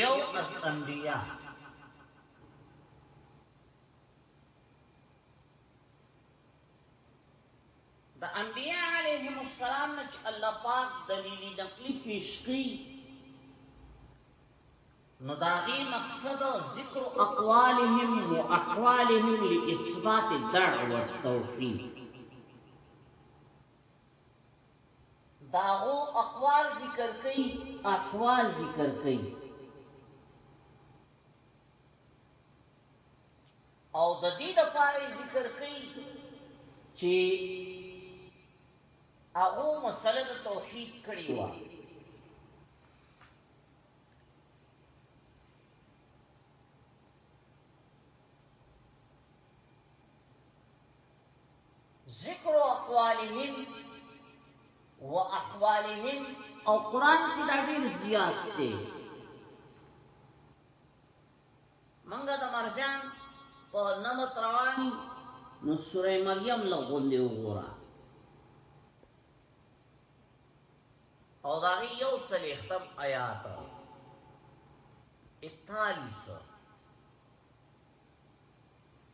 یو کس انبیاء د انبیاء علیهم السلام نه چې الله پاک دلیل نقلی پیش کړي نو داغي مقصد ذکر اقوالهم و احوالهم لاثبات دعوه توحید داغو اقوال ذکر کئی احوال ذکر کئی او د دې د پاره ذکر کړي چې هغه مسله د توحید کړي و ذکر اقوالهم واحوالهم او قران کې دا ډیر زیات دی منګه د مرجان په نمت رواني نو سوره مریم لغون دی وګوره او دا یو څل ختم آیات 41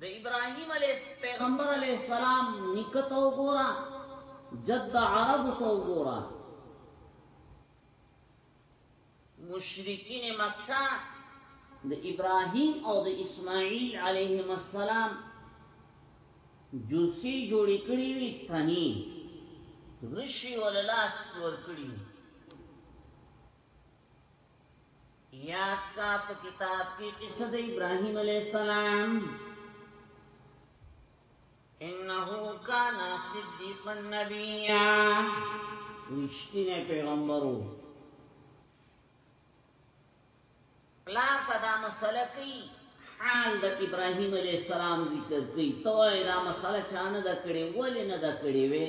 د ابراهیم علیه پیغمبر علیه السلام نیکه ته وګوره جد عربو ته وګوره مشرکین مکه د ابراهیم او د اسماعیل علیهم السلام جوسی جوړی کړی وی تنی غشی وللاس کی ور کړی یاد کا په کتاب کې قصه د ابراهیم علی السلام انه کان صدیقا نبیا رښتینه پیغمبرو لا پدا مسله کوي حال د ابراهیم علی السلام ذکر کوي توای دا مسله چانه د کړي ولې نه د کړي وي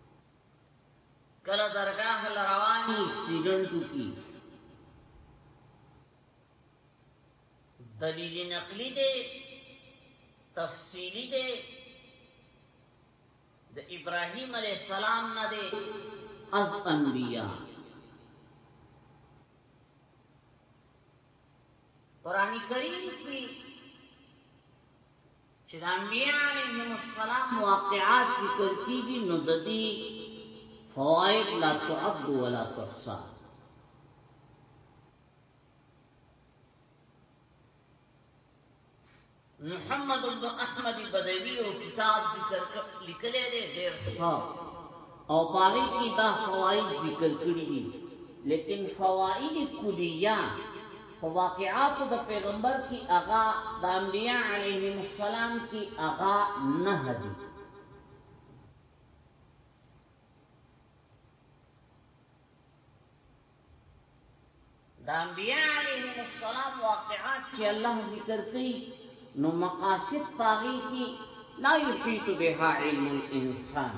کله درگاه لروانی سیګن ټوکی دلیل نقلی دی تفصیلی دی د ابراهیم علی السلام نه دی از انبیاء قران کریم کی چې د انبیاء علیهم السلام واقعات ذکر کیږي نو د دې فواید لا تعد ولا تحصى محمد بن احمد بدوی او کتاب ذکر لیکلې دې ډېر ښه او باندې کې دا فواید ذکر کړی دي لیکن فواید کلیه په واقعاتو د پیغمبر کی اغا د انبیاء علیهم السلام کی اغا نه دی د انبیاء علیهم السلام واقعات چې الله ذکر کوي نو مقاصد پاغي کی لا یحیط بها علم الانسان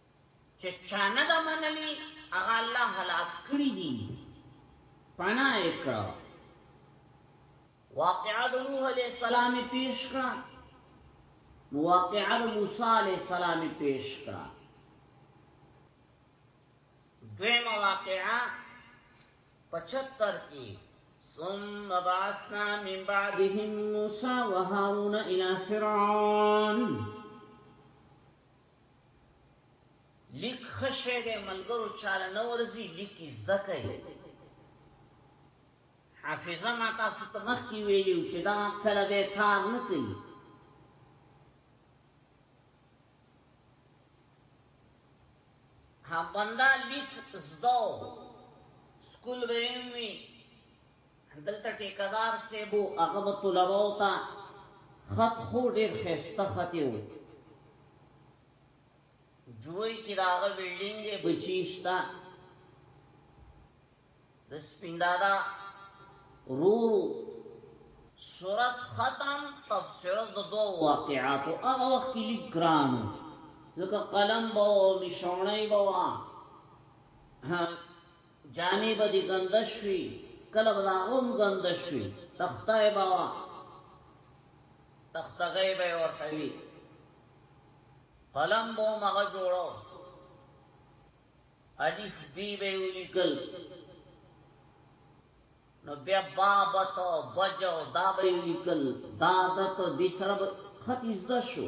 چې چا نه د منلي هغه الله هلاک کړی دي پنا یې کړو واقعا د نوح علیہ السلام پیش کړه واقعا د موسی علیہ السلام پیش کړه دویم واقعا 75 کې ثم بعثنا من بعدهم موسى وهارون الى فرعون لیک خشه دی ملګرو چاله نه ورځي لیک زده کوي حافظه ما تاسو ته مخکې ویلو چې دا کله به کار نه کوي ها بندا لیک زده سکول به وي دلته ټیکدار صیب و هغه به طلباو ته خط خو ډیر خسته خط و جوی کی دا هغه بلډینګ بچیشتا د سپیندادا رورو صورت ختم تفسیر د دو واقعاتو هغه وخت کې لیک ګرانو ځکه قلم به او نشونه به وا جامې به دي ګنده شوي کله به هغوم ګنده شوي تخته به وه تختغې به ورته وي قلم به مغه جوړو الف بی به ولیکل نو بیا بابت او بجو دا به ولیکل دادت او دسرب خط ازده شو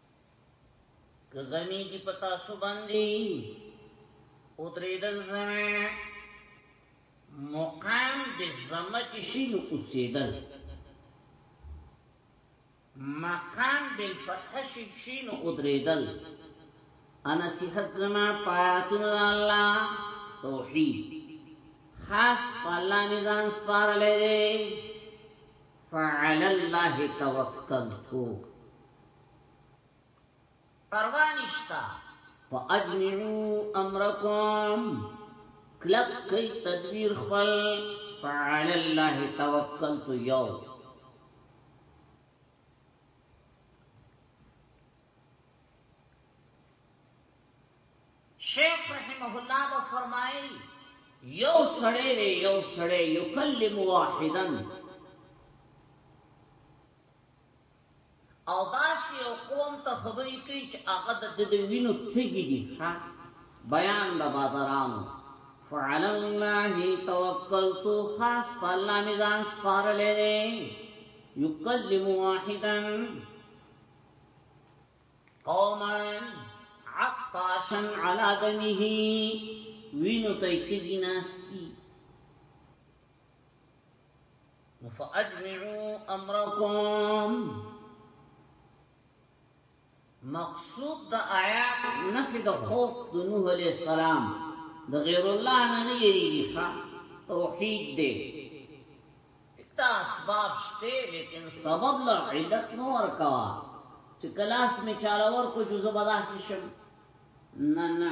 که زمین کی پتا سو باندی او دریدل زمین مقام دی زمه کی شینو اصیدل مقام بالفتح شین او دریدل انا صحت زما پایاتون الله توحید خاص الله نزان سپار لے فعلى الله توكلت پروا نشتا فاجمعو امرکم کلک کئی تدبیر خپل فعال الله توکلت یو شیخ رحمه الله به فرمایي یو سړی دی یو سړی یکلم واحدن او داسې یو قوم ته خبرې کوي چې هغه د د وینو تږي دي ښه بیان د بادرانو فعلى الله توکلت خاص په الله مې ځان سپارلې دي یکلم واحدا قوما عطاشا على دمه وینو ته تږي ناشتي فاجمعوا امركم مقصود د آیات نفي د خوف د نوح عليه السلام د غیر الله نه نه یریږي توحید دی تا اسباب شته لیکن سبب لا علت نو ورکا چې کلاس می چاله ور کو جزء بداس شم نه نه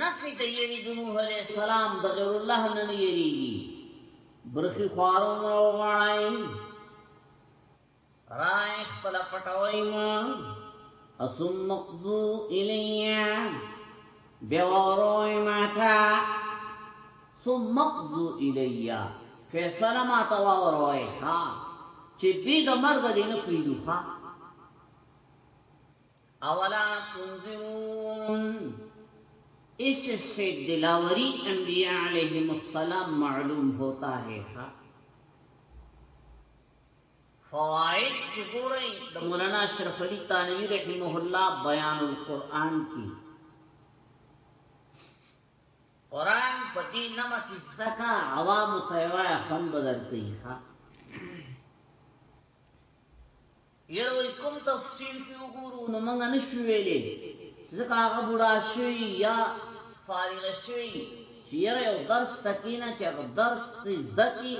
نفی ته یری د نوح علیہ السلام د غیر الله نه نه یریږي برخي خوارو ما وغړای رای خپل پټوي ما اسم مقذو الیا بیوروی ما تا ثم مقذو الیا فیصله ما تا وروي ها چې بی د مرګ دینه پریدو ها اولا تنظرون اس سے دلاوری انبیاء علیہم السلام معلوم ہوتا ہے ہاں۔ فوائد جو ہو رہے دا مولانا شرف علی تانوی رحمہ اللہ بیان القرآن کی قرآن پتی نمک سکا عوام تیوایا فن بدر کئی ہاں۔ یاره وای کوم تفصیل کې وګورو نو موږ نشو ویلې ځکه هغه بوډا شوی یا فارغ شوی چې یاره یو درس تکینه چې هغه درس ته زده کی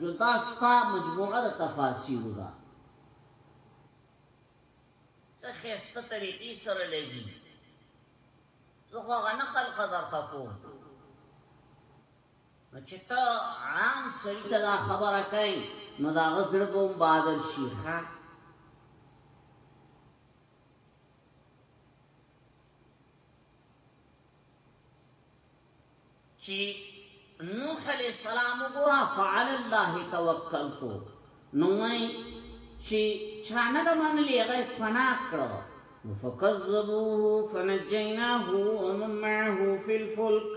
نو دا ستا مجموعه د تفاسیر ده څه خسته طریقې سره لګي زه خو هغه نقل قدر تکو نو چې ته عام سړي ته دا خبره کوي نو دا غزړ بوم بادل شي ها چې نوح علیہ السلام ګورا فعل الله توکلت نو مې چې چانه د منلې غي فنا کړو فکذبوه فنجیناه ومن معه فی الفلک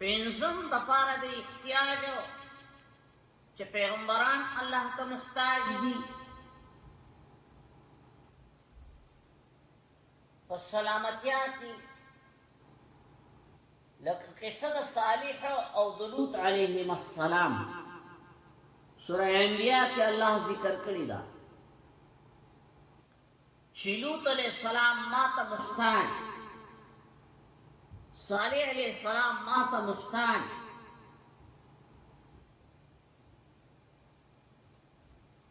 پنځم د پاره د احتیاج چې پیغمبران الله ته محتاج دي او سلامتیا کې لکه قصه د صالح او د لوط علیهم السلام سورہ انبیاء کې الله ذکر کړی دا چی لوط علیہ السلام ما ته محتاج صالح علیہ السلام ما ته محتاج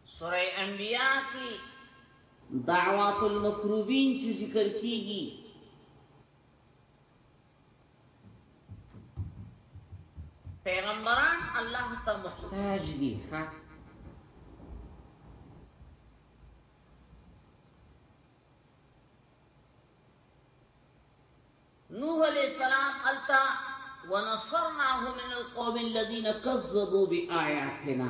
سورہ انبیاء کی دعوات المکروبین چې ذکر کیږي پیغمبران الله ته محتاج دي ها نوح علیہ السلام التا ونصرناه من القوم الذين كذبوا بآياتنا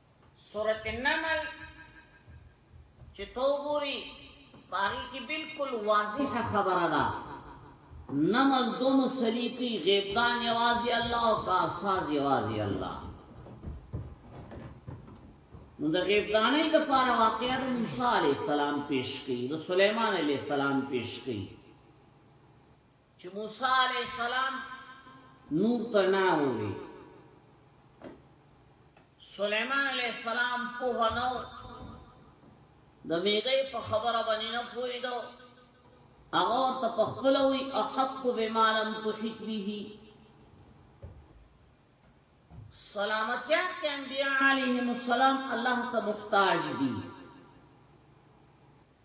سورت النمل چې تو ګوري باغی کې بالکل واضح خبره ده نمل دوم سلیقی غیبدان یوازی الله او کارساز یوازی الله نو د غیبدانې د پاره واقعا د موسی علی السلام پیش کړي د سليمان علی السلام پیش کړي چې موسی علی السلام نور ته نه وړي سليمان علی السلام په هنو د میګي په خبره باندې نه پوي دو هغه ته په خپل وی احق بما لم تحيط به سلامتیا کې انبیاء علیهم السلام الله ته محتاج دي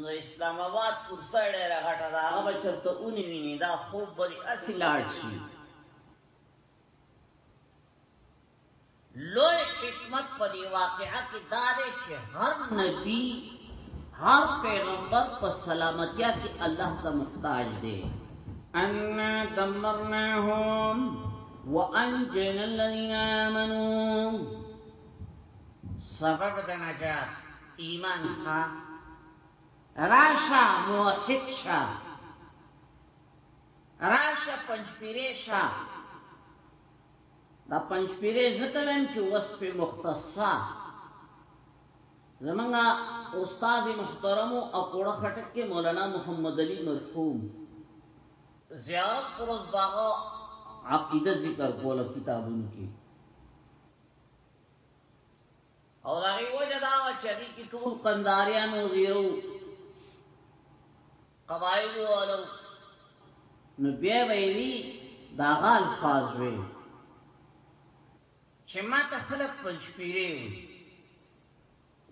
نو اسلام آباد کورسه ډیره غټه ده هغه چرته اونې ویني دا خوب بری اسی لاړ شي لوی حکمت په دی واقعا کې دا دی چې هر نبی هر پیغمبر په سلامتیا کې الله ته محتاج دی ان دمرناهم وانجينا الذين امنوا سبب د نجات ایمان خا راشه موحد شه راشه پنجپیره شه دا پنجپیره ځکه ویم چې وس په مختصه زمونږه استاد محترم او کوړه خټک کې مولانا محمد علي مرحوم زیارت پروز باغا عقیده ذکر کوله کتابونو کې او دا غي وجه دا و چې دې کې ټول قنداریان او غیرو قبایل والو نو بیا ویلی دا غال فاز وی چې ما ته خلک پنځپیری وی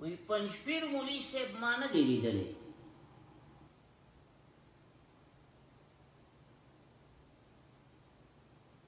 وی پنځپیر مولوی صاحب ما نه دی لیدلی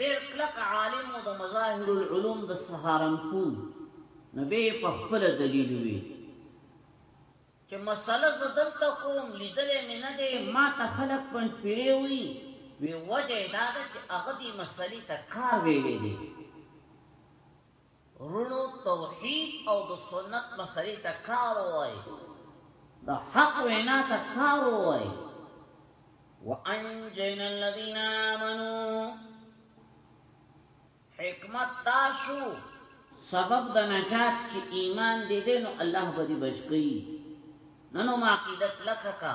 ډېر کلک عالم و د مظاهر العلوم د سهارنپور نو به یې په خپله دلیل وي چې مسله زه دلته کوم لیدلې مې نه دی ما ته خلک پنجپیرې وي وی وجه دا ده چې هغه دې مسلې ته کار ویلی دی وروڼو توحید او د سنت مسلې ته کار وای د حق وینا ته کار وای وانجین الذین آمنو حکمت تاسو سبب د نجات چې ایمان دې دې نو الله به دې بچ کړي ننو ما عقیدت لکه کا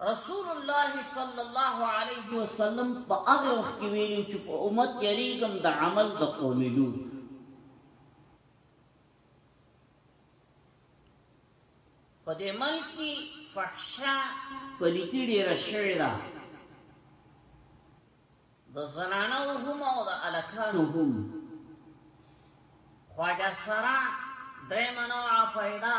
رسول الله صلی الله علیه وسلم په هغه وخت کې ویلو چې په امت یریګم د عمل د قومي لور په دې ملک کې فحشا پلیتی ډیر شوی دا د زنانو هم او د الکانو هم خواجه سرا درې منو عفیدا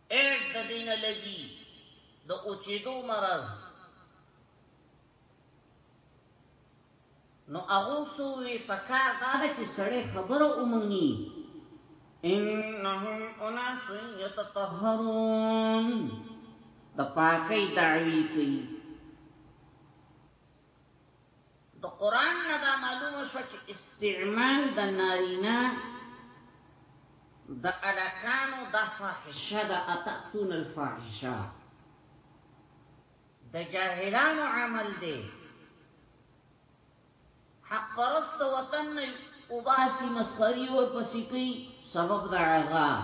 اډ د دې نه لګي د اوچېدو مرض نو هغه سوې په کار دا ده چې سړی خبره ومني انهم اناس یتطهرون د پاکۍ دعوی کوي د قران نه دا معلومه شو چې استعمال د نارینه د الکانو د فاحشه د اتاتون الفاحشه د جاهلانو عمل دی حق پرست وطن او باسی مسخری ور پسې کوي سبب د عذاب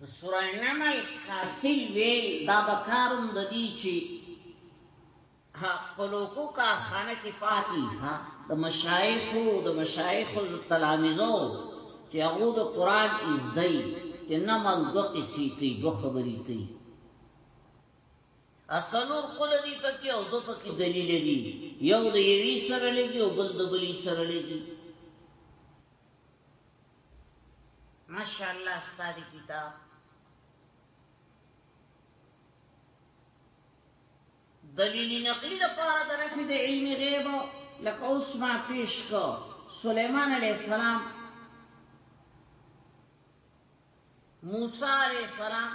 د سوره نمل حاصل ویل دا بکارم د دې چې خپلوکو کا خانه کې پاتې ها د مشایخو د مشایخو د تلامذو چې هغه د قران ازدای چې نمل دو قصې کوي دو خبرې کوي اصلور قول دی پکې او دو پکې دلیل دی یو د یوی سره لګي او بل د بلی سره لګي ماشاءالله ستا دی کتاب دلیل نقلی دا پارا دا نفی دا علم غیب لکه اوس ما پیش کو سلیمان علیہ السلام موسی علیہ السلام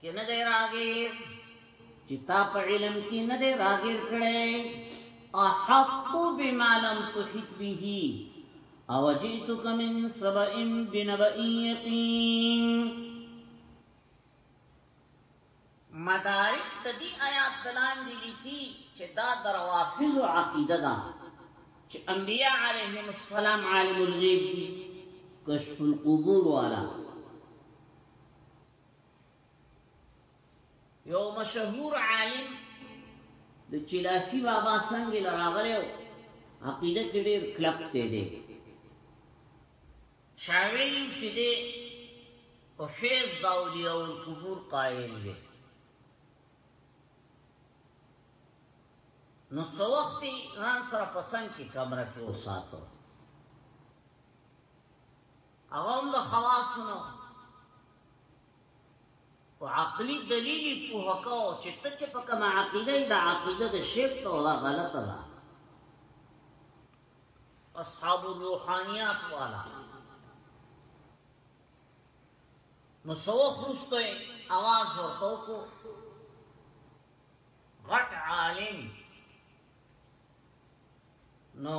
کې نه دی راګیر چې تا په علم کې نه دی راګیر کړي احط بما لم تحط به او جئتك من سبأ بنبأ يقين مدارک تدی آیات دلان دی لیکی چه دا در وافظ و عقیده دا چه انبیاء علیهم السلام عالم الغیب دی کشف القبور والا یو مشهور عالم د چلاسی بابا څنګه لراغلو عقیده کې ډېر کلک دی دی شاویل چې دی په فیض د اولیاء القبور قائل دی نو څو وخت ځان سره پسند کې کمره کې وساتو هغه هم د خواصو نه او عقلی دلیل په هکاو چې ته چې په کومه عقیده د عقیده د شرک او دا غلطه ده اصحاب الروحانیات والا نو سو خرسته आवाज ورته کو غټ عالم نو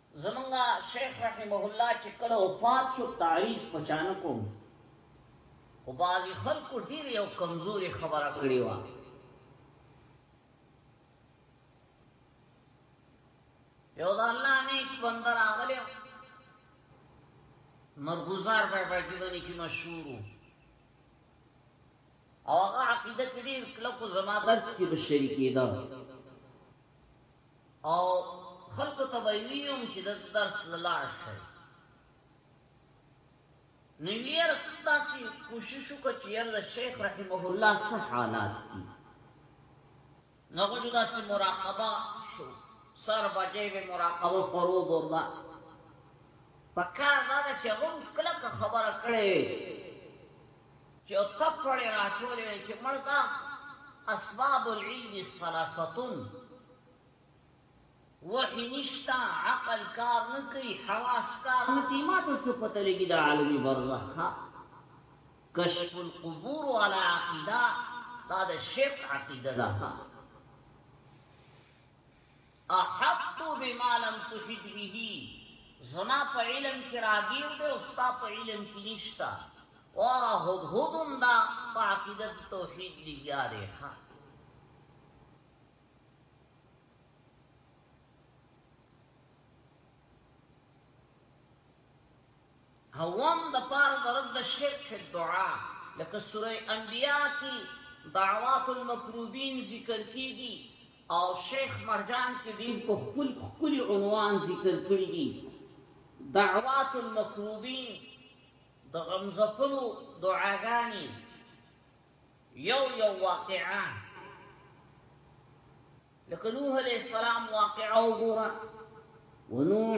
زمونږه شیخ رحمه الله چې کله وفات شو تعریض پچانه کوم او بعضی خلکو ډیر یو کمزوري خبره کړې و یو د الله نیک بندر آغلی مرگوزار پر پاکیدانی کی مشهورو او هغه عقیده کې ډیر کلکو زما درس کې بشری کېده او خلکو ته به وی هم چې د درس لاړ شي نو یې تاسو کوشش وکړئ چې الله شیخ رحمه الله څه حالات دي نو خو دا چې مراقبه شو سر بجې به مراقبه پرو بولا پکا دا چې هم کله خبره کړې چې کپړې راټولې وې چې مړ ته اسباب العلم الثلاثتون وحی نشتا عقل کار نه کوي حواس کار نه کوي ما ته څه پته لګي د عالم برزخ ها کشف القبور على عقیده دا د شرک عقیده ده احطت بما لم تحط به، زما په علم کې راګیر دی او ستا په علم کې نشته، واه هدهد هم دا په عقیده د توحید لګیا دی ښه. هوم د پاره د رد شرک فی الدعا لکه سوره انبیاء کی دعوات المکروبین ذکر کیږي او شیخ مرجان کې دې په خپل خپل عنوان ذکر کړی دي دعوات المکروبین د غمزپلو دعاګانی یو یو واقعا لکه نوح علیہ السلام واقعا وګوره ونوح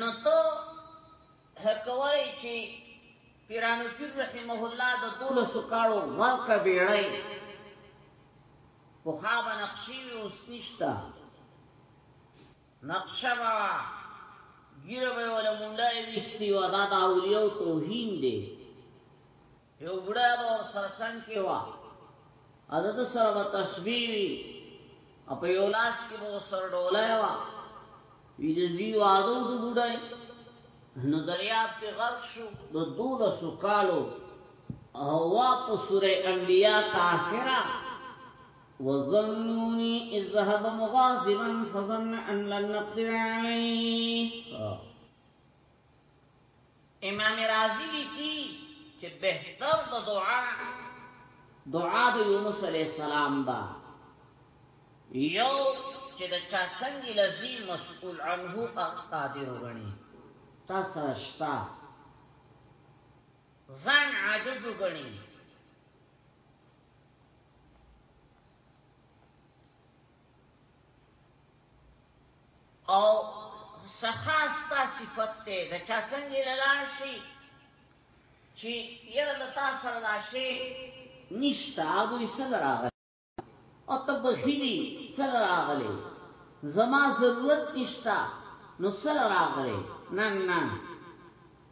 نو ته هکوای چې پیرانو پیر رحمه الله د دوله سکاړو ورکه بیړای په خواب نقشي اوس نشتا نقشه با ګیره به ولا مونډای وستی و دا د اولیاء توهین دی یو بډا به ور سره څنګ کې و حضرت سره به تسبیح وي او په یو لاس کې به سر ډولای و وی د دې وادو د بډای نو دریاب ته غرق شو د دوله سکالو او واپس سوره انبیاء تاخرا وظنوني اذ ذهب مغاظبا فظن ان لن نقدر عليه امام رازی لیکي چې بهتر د دعا دعا د یونس علی السلام دا یو چې د چا څنګه لذي مسئول عنه قادر غني تا سره شتا ځان عاجز غني او سخا ستا صفت ته د چا څنګه لاله شي چې یره د تا سره دا شي نشتا ابو سره راغلی او ته بخیلی سره راغلی زما ضرورت نشتا نو سره راغلی نه نه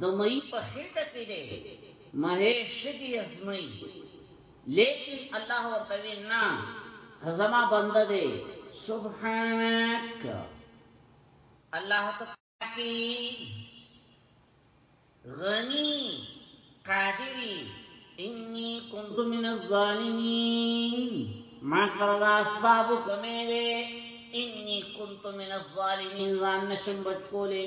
دمئی په خیټه کی دی مهی شګی ازمئی لیکن الله ورته وی نه ته زما بنده دی سبحانک الله ته پاکی غنی قادری انی کنت من الظالمین ما سره دا اسباب کمی دی انی کنت من الظالمین ځان نشم بچ کولی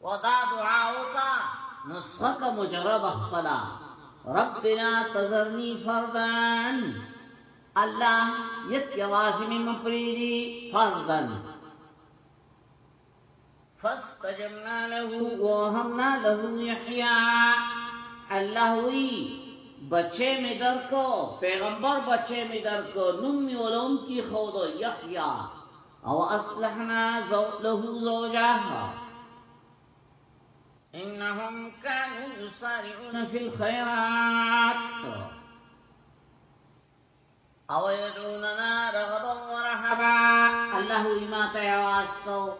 ودا دعا وکا نسخه مجرب خپلا رب لا تذرنی فردان الله یک یوازې مې مپریدي فردان فاستجبنا له وهمنا له يحيى الله وی بچه می درکو پیغمبر بچه می درکو نوم می علوم کی خود یحیی او اصلحنا له زوجها انهم كانوا يصارعون في الخيرات او يدعوننا رغبا ورهبا الله ما تيواستو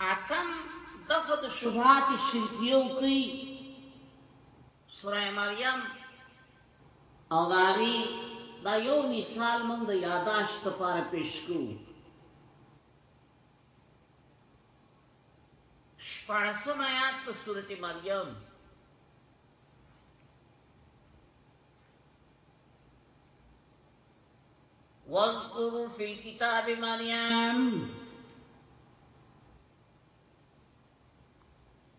اكم دغه د شبهات شرکیو کوي سوره مریم او داغي دا یو مثال مونږ د یاداشت لپاره پیش کوو شپاړسم آیات په سورته مریم واذکر فی الكتاب مریم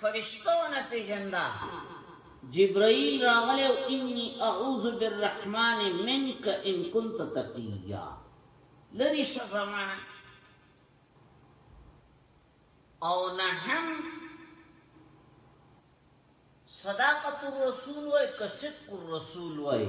فرشتو نه پیژندا جبرائیل راغله او انی اعوذ بالرحمن منک ان كنت تقیا لری شزمانه او نه هم صداقت الرسول وای که صدق الرسول وای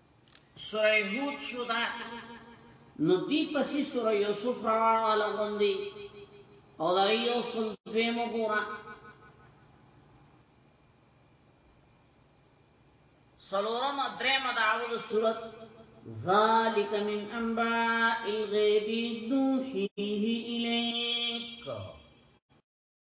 سوره هود شو دا نو دی پسی سوره یوسف روان والا غوندی او دا یو سل دوی مگورا سلورم درم دعوض سورت ذالک من انباء الغیب نوحیه الیک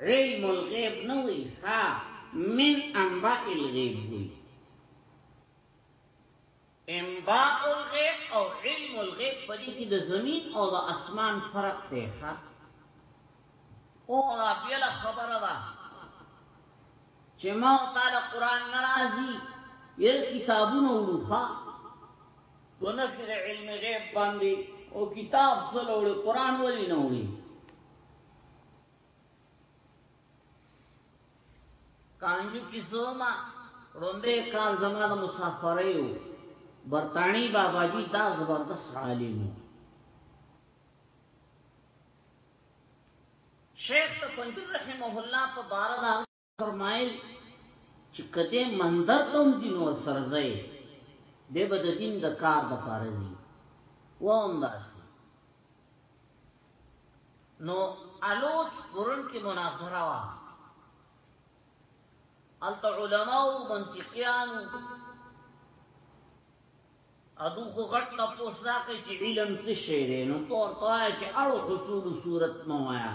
علم الغیب نه وی ها من انباء الغیب وی انباء الغیب او علم الغیب په دې کې د زمین او د اسمان فرق دی ها او بل خبره ده چې ما تعالی قران ناراضي یل کتابونه وروخه په نفر علم غیب باندې او کتاب سره وړي قران ولې نه وړي کانجو کی زوما رومبه کال زما د مسافرۍ وو برتانی بابا جی دا زبردست عالم شیخ ته پنځور رحمه الله په بار دا فرمایل چې کده مندر ته هم دین ور سره ځای دی به د دین د کار د پاره ځي و هم داسي نو الوچ پرن کې مناظره وا الت علماء منطقيان ادو خو غټ تپوس راکې چې علم څه شی دی نو تور ته چې اړو حصول صورت مو آیا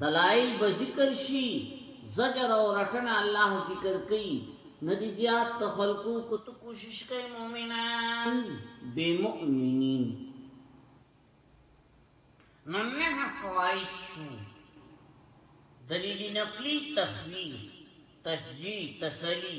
دلائل به ذکر شي زجر او رټنه الله ذکر کوي ندی زیات د خلقو کو ته کوشش کوي مؤمنان بے مؤمنین نو نه فوائد شو دلیل نقلی تخویف تشجیع تسلی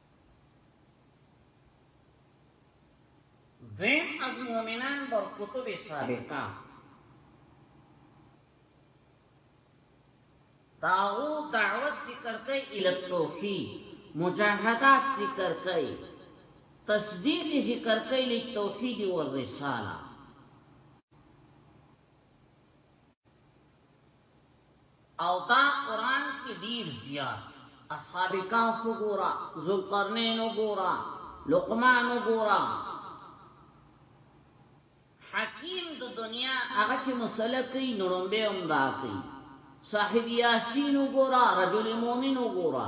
دویم از مؤمنان بر کتب سابقه داغو دعوت ذکر کئی التوحید مجاهدات ذکر کئی تصدیق ذکر کئی لتوحید والرساله او دا قران کی ډیر زیات اصحاب کهف وګوره ذوالقرنین وګوره لقمان وګوره حکیم د دنیا هغه چې مسله کوي نړمبه هم دا کوي صاحب یاسین وګوره رجل مؤمن وګوره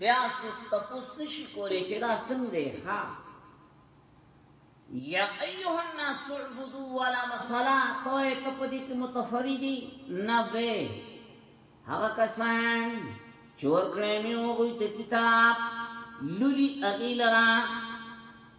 بیا څوک تپوس نشي کولی چې دا څنګه یې ښا یا ایها الناس اعبدوا ولا مصلا توه کپدی کې متفریدی نه به هغه کسان چې ورکړې مې وګړي ته کتاب لولي اغیلرا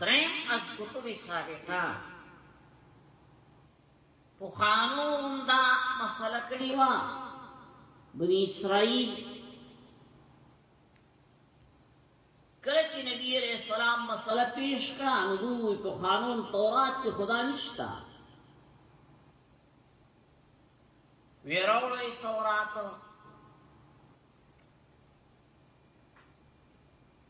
دریم از کتب سابقه پخانو هم دا مسله کړی و بنی اسرائیل کله چې نبی علیہ السلام مسله پیش کړه نو دوی په قانون تورات کې خدا نشتا ویراوړی تورات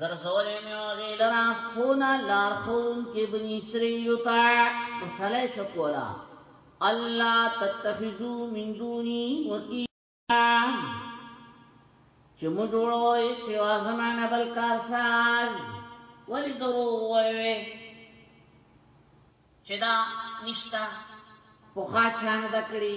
ګرځولې مې هغه لرا خونه لار خون کې بني اسرائیل تا مسله شکولا الله تتخذو من دوني وکیلا چې مو جوړوي سوا زمانه بل کار ساز ولی درو وایوي چې دا نشتا په خاچانه دکړي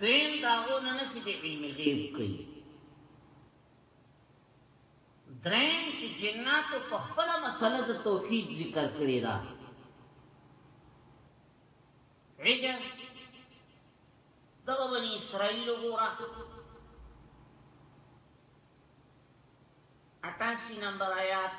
دویم داغو ننسی دی علم غیب کئی درین چه جناتو پخبلا مسئلہ دا توفید ذکر کری دا عجز دغه بنی اسرائیل وګوره 88 نمبر آیات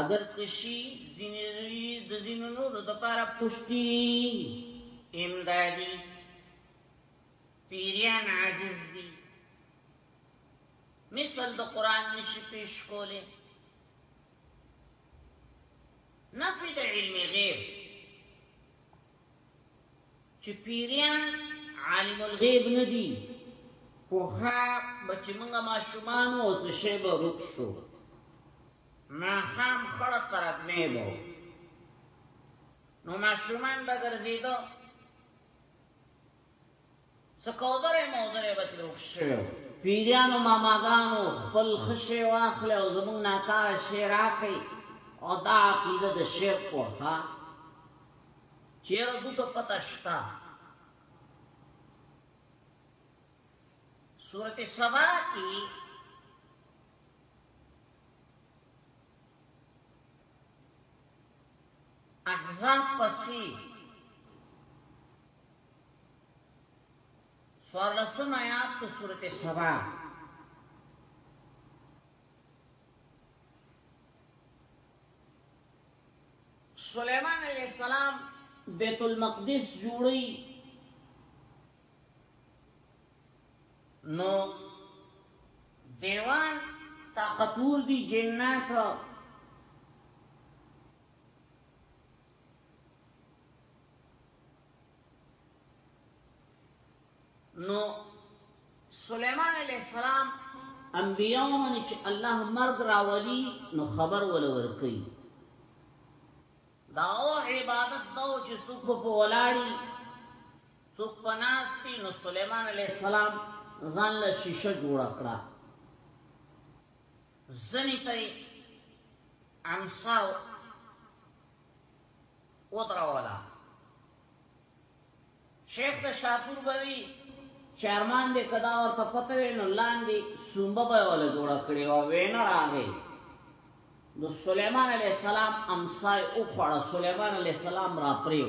اگر کشي ځینې د ځینو نورو د پاره پښتي امدادي پیریان عاجز دي مثل د قران نشي پیش کوله نفي د علم غیب چې پیریان عالم الغیب ندي پوها بچ منګه ما شومان او څه شی به رک شو ماخام خړه ترګمه وو نو ماشومان به ګرځیدو سکودره مودره به تروک شوی پیریانو ماماګانو خپل خشه واخله او زمونږ ناکار شی راکې او دا عقیده د شیخ په ها چیر دو ته پتا شتا سورت سبا کی احزاب پسی سوارلسم آیات تو صورت سبا سلیمان علیہ السلام بیت المقدس جوړی نو دیوان طاقتور دی جنات نو سليمان عليه السلام انبياء من چې الله مرد راولي نو خبر ول ورکي دا او عبادت دا چې څوک په ولاړی څوک په ناس دي نو سليمان عليه السلام ځان له شیشه جوړ کړه ځنی ته امساو ودراولا شیخ د شاپور بوي چرمان دې کدا ورته پته وینو لاندې سومبه به ولا جوړ کړي او وینا راغی نو سليمان عليه السلام امسای او خړ سليمان عليه السلام را پریو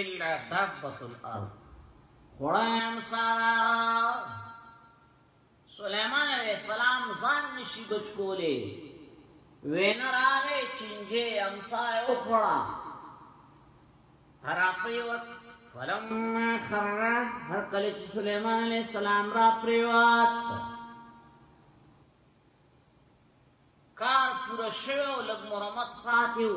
الا دابت الارض خړایم سارا سلیمان علیہ السلام ځان نشي بچ کولې وین راغې چنجه امسای او خړا خرابې وخت فلم خر هر کله چې سلیمان علیہ السلام را پریوات کار پورا شوه لګ مرمت فاتیو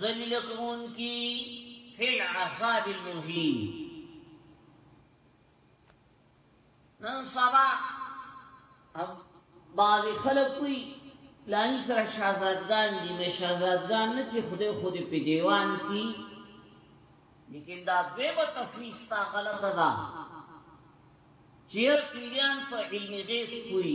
ذلیل کون کی فی العذاب المهین نن سبا بعضی خلق کوئی پلانی سره شازادگان دی میں شازادگان نه چې خدای خود په دیوان کی لیکن دا دویمه تفریس تا غلطه ده چیر پیریان په علم غیب کوئی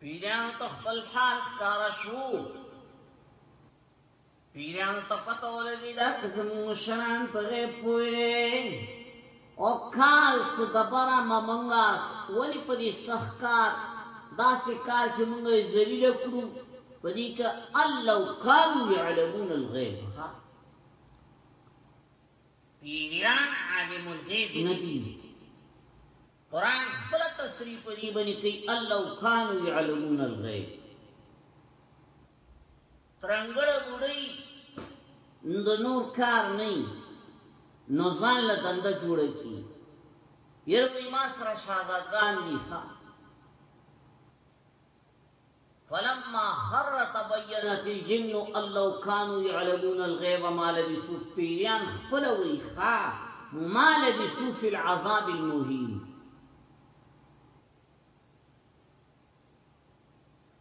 پیرانو ته خپل حال ښکارا شو پیرانو ته پته ولګی دا زموږ مشران په غیب پوهیږي او کال څه دبره ممنګا ولی په دې سخکار داسې کار چې موږ یې ذلیل کړو په دې کې الله کانوا يعلمون الغیب ها پیران عالم الغیب ندی قرآن خپل تصریح په دې باندې کوي الله کانوا يعلمون الغیب ترنګړه ګړی د نور کار نه نو ځان له دنده جوړ کی یو ما سره شاګردان دي ښا فلما هر تبينت الجن الله كانوا يعلمون الغيب ما لبثوا في اليم فلو اخا ما لبثوا في العذاب المهين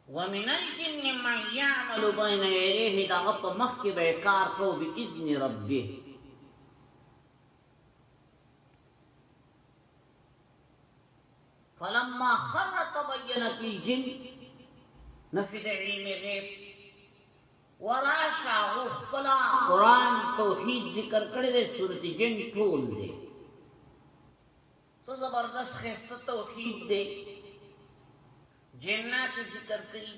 ومن الجن من يعمل بين يديه دا غط مخي بيكار بإذن ربه فلما خر تبين في الجن نفد علم غيب وراشا غفلا قرآن توحید ذکر کړی دی سورت جن ټول دی څه زبردست خسته توحید دی جنات ذکر کړی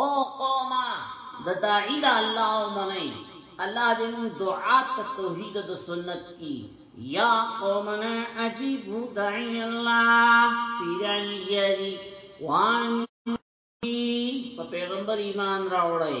او قوما د داعی د الله او منی الله دې مون دعات ته توحید د سنت کی یا قومنا عجیبو داعی الله پیران یری وان په پیغمبر ایمان راوړی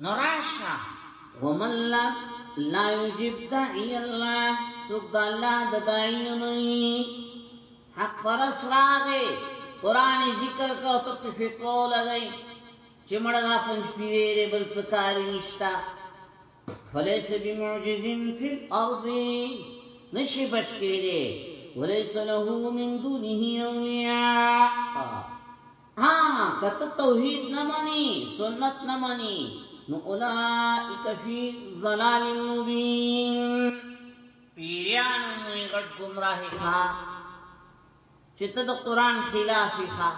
نراشا ومن لا لا يجب داعي الله سبد الله داعي نوي حق پرس راغي قران ذکر کو تو په فتوا لګي چې مړ دا پنځ پیری بل څه کار نشتا فلیس بمعجزین فی الارض نشی بچ کېره وليس له من دونه اولیاء ها کته توحید نه مانی سنت نه مانی نو اولائک فی ظلال مبین پیریان موی غټ گمراهی ښا چې ته د قران خلافی ښا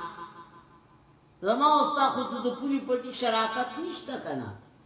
زما او تاسو د پوری پټی شراکت نشته کنه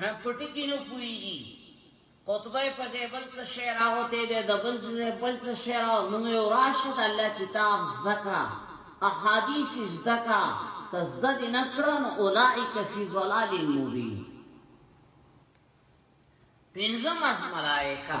ها پټکی نه پويږي خطبه په ځای بل څه شی راوته دی د بل څه بل څه شی راو نو یو راشه د الله کتاب زکا احادیث زکا تزدد نه کړن اولائک فی ظلال مبین پنځم از ملائکه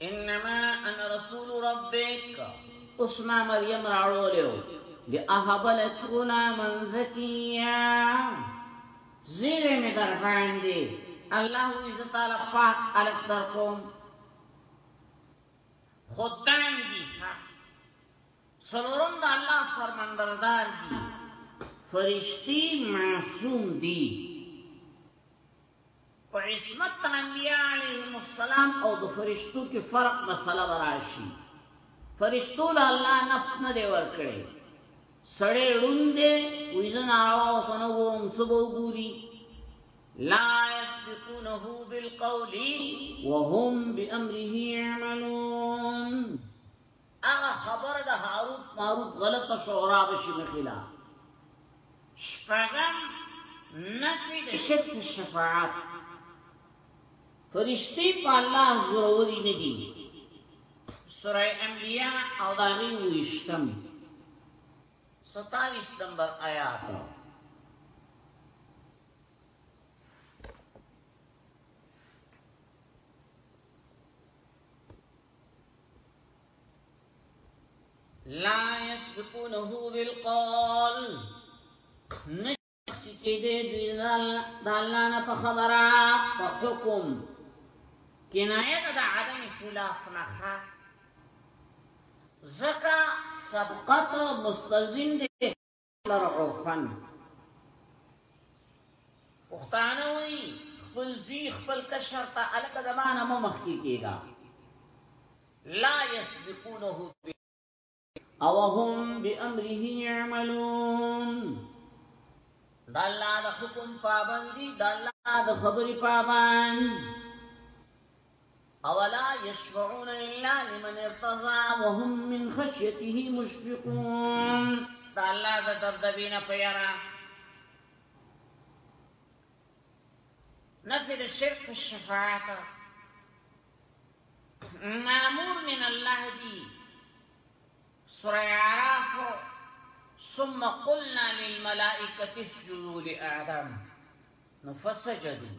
انما انا رسول ربک اوس ما مریم راړولیو دی احبلت غلاما زکیا زیره می در باندې الله وی ز تعالی پاک الک در کوم خدای دی سلورم د الله فرمانبردار دی فرشتي معصوم دی په عصمت د انبياء عليهم السلام او د فرشتو کې فرق مسله به راشي فرشتو له الله نفس نه دی ورکړي سړی ړوند دی وې زه ناروا او ته نه ګورم څه به وګوري لا يسبقونه بالقول وهم بأمره يعملون هغه خبره د هاروت ماروت غلطه شعرا بشي مخیلا شپغم نفی د شرک شفاعت فرشتي په الله ضروري نه دي سوره انبیاء او داغي وشتم 27 نمبر آیات لا يسبقونه بالقول نشکی کې دې دوی د الله نه په خبره په حکم کنایه د عدم خلاف نه ښه زکه سبقت مستلزم دې لرعو فن پښتانه وی خپل زی خپل کشر ته الک زمانه مو مخ کی کیګا لا یسبقونه او هم بامره يعملون د الله د حکم پابندي د الله د خبرې پابند اولا يشفعون الا لمن ارتضى وهم من خشيته مشفقون دالله د دردبین پیرا نفذ الشرك الشفاعه نامور من الله دي سوره عراف ثم قلنا للملائكه اسجدوا لآدم نفسجدوا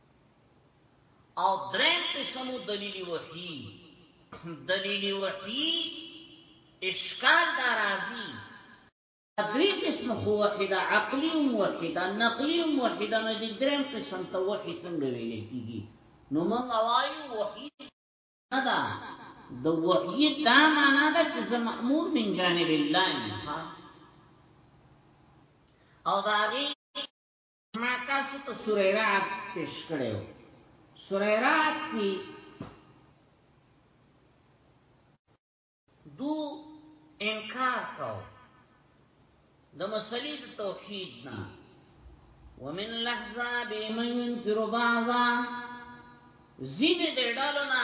او درین قسمو دلیلی وحی دلیلی وحی اشکال دارازی دوی قسم خو وحیده عقلی و وحیده نقلی و وحیده نو دی درین قسم تا وحی سنگ ویلی کی گی نو من اوائی وحی ندا دو وحی دا مانا دا چیز مأمور من جانب اللہ انخوا او دا غیر ما تاسو ته سوره رعد پیش کړو سوره رعد کی دو انکار کو د مسلې د توحید نه ومن لحظه به من ينكر بعضا زین د ډالو نه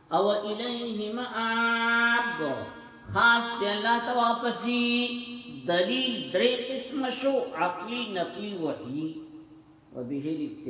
او الیه مآب خاص دی الله ته واپسی دلیل درې قسم شو عقلی نقلی وحی وبه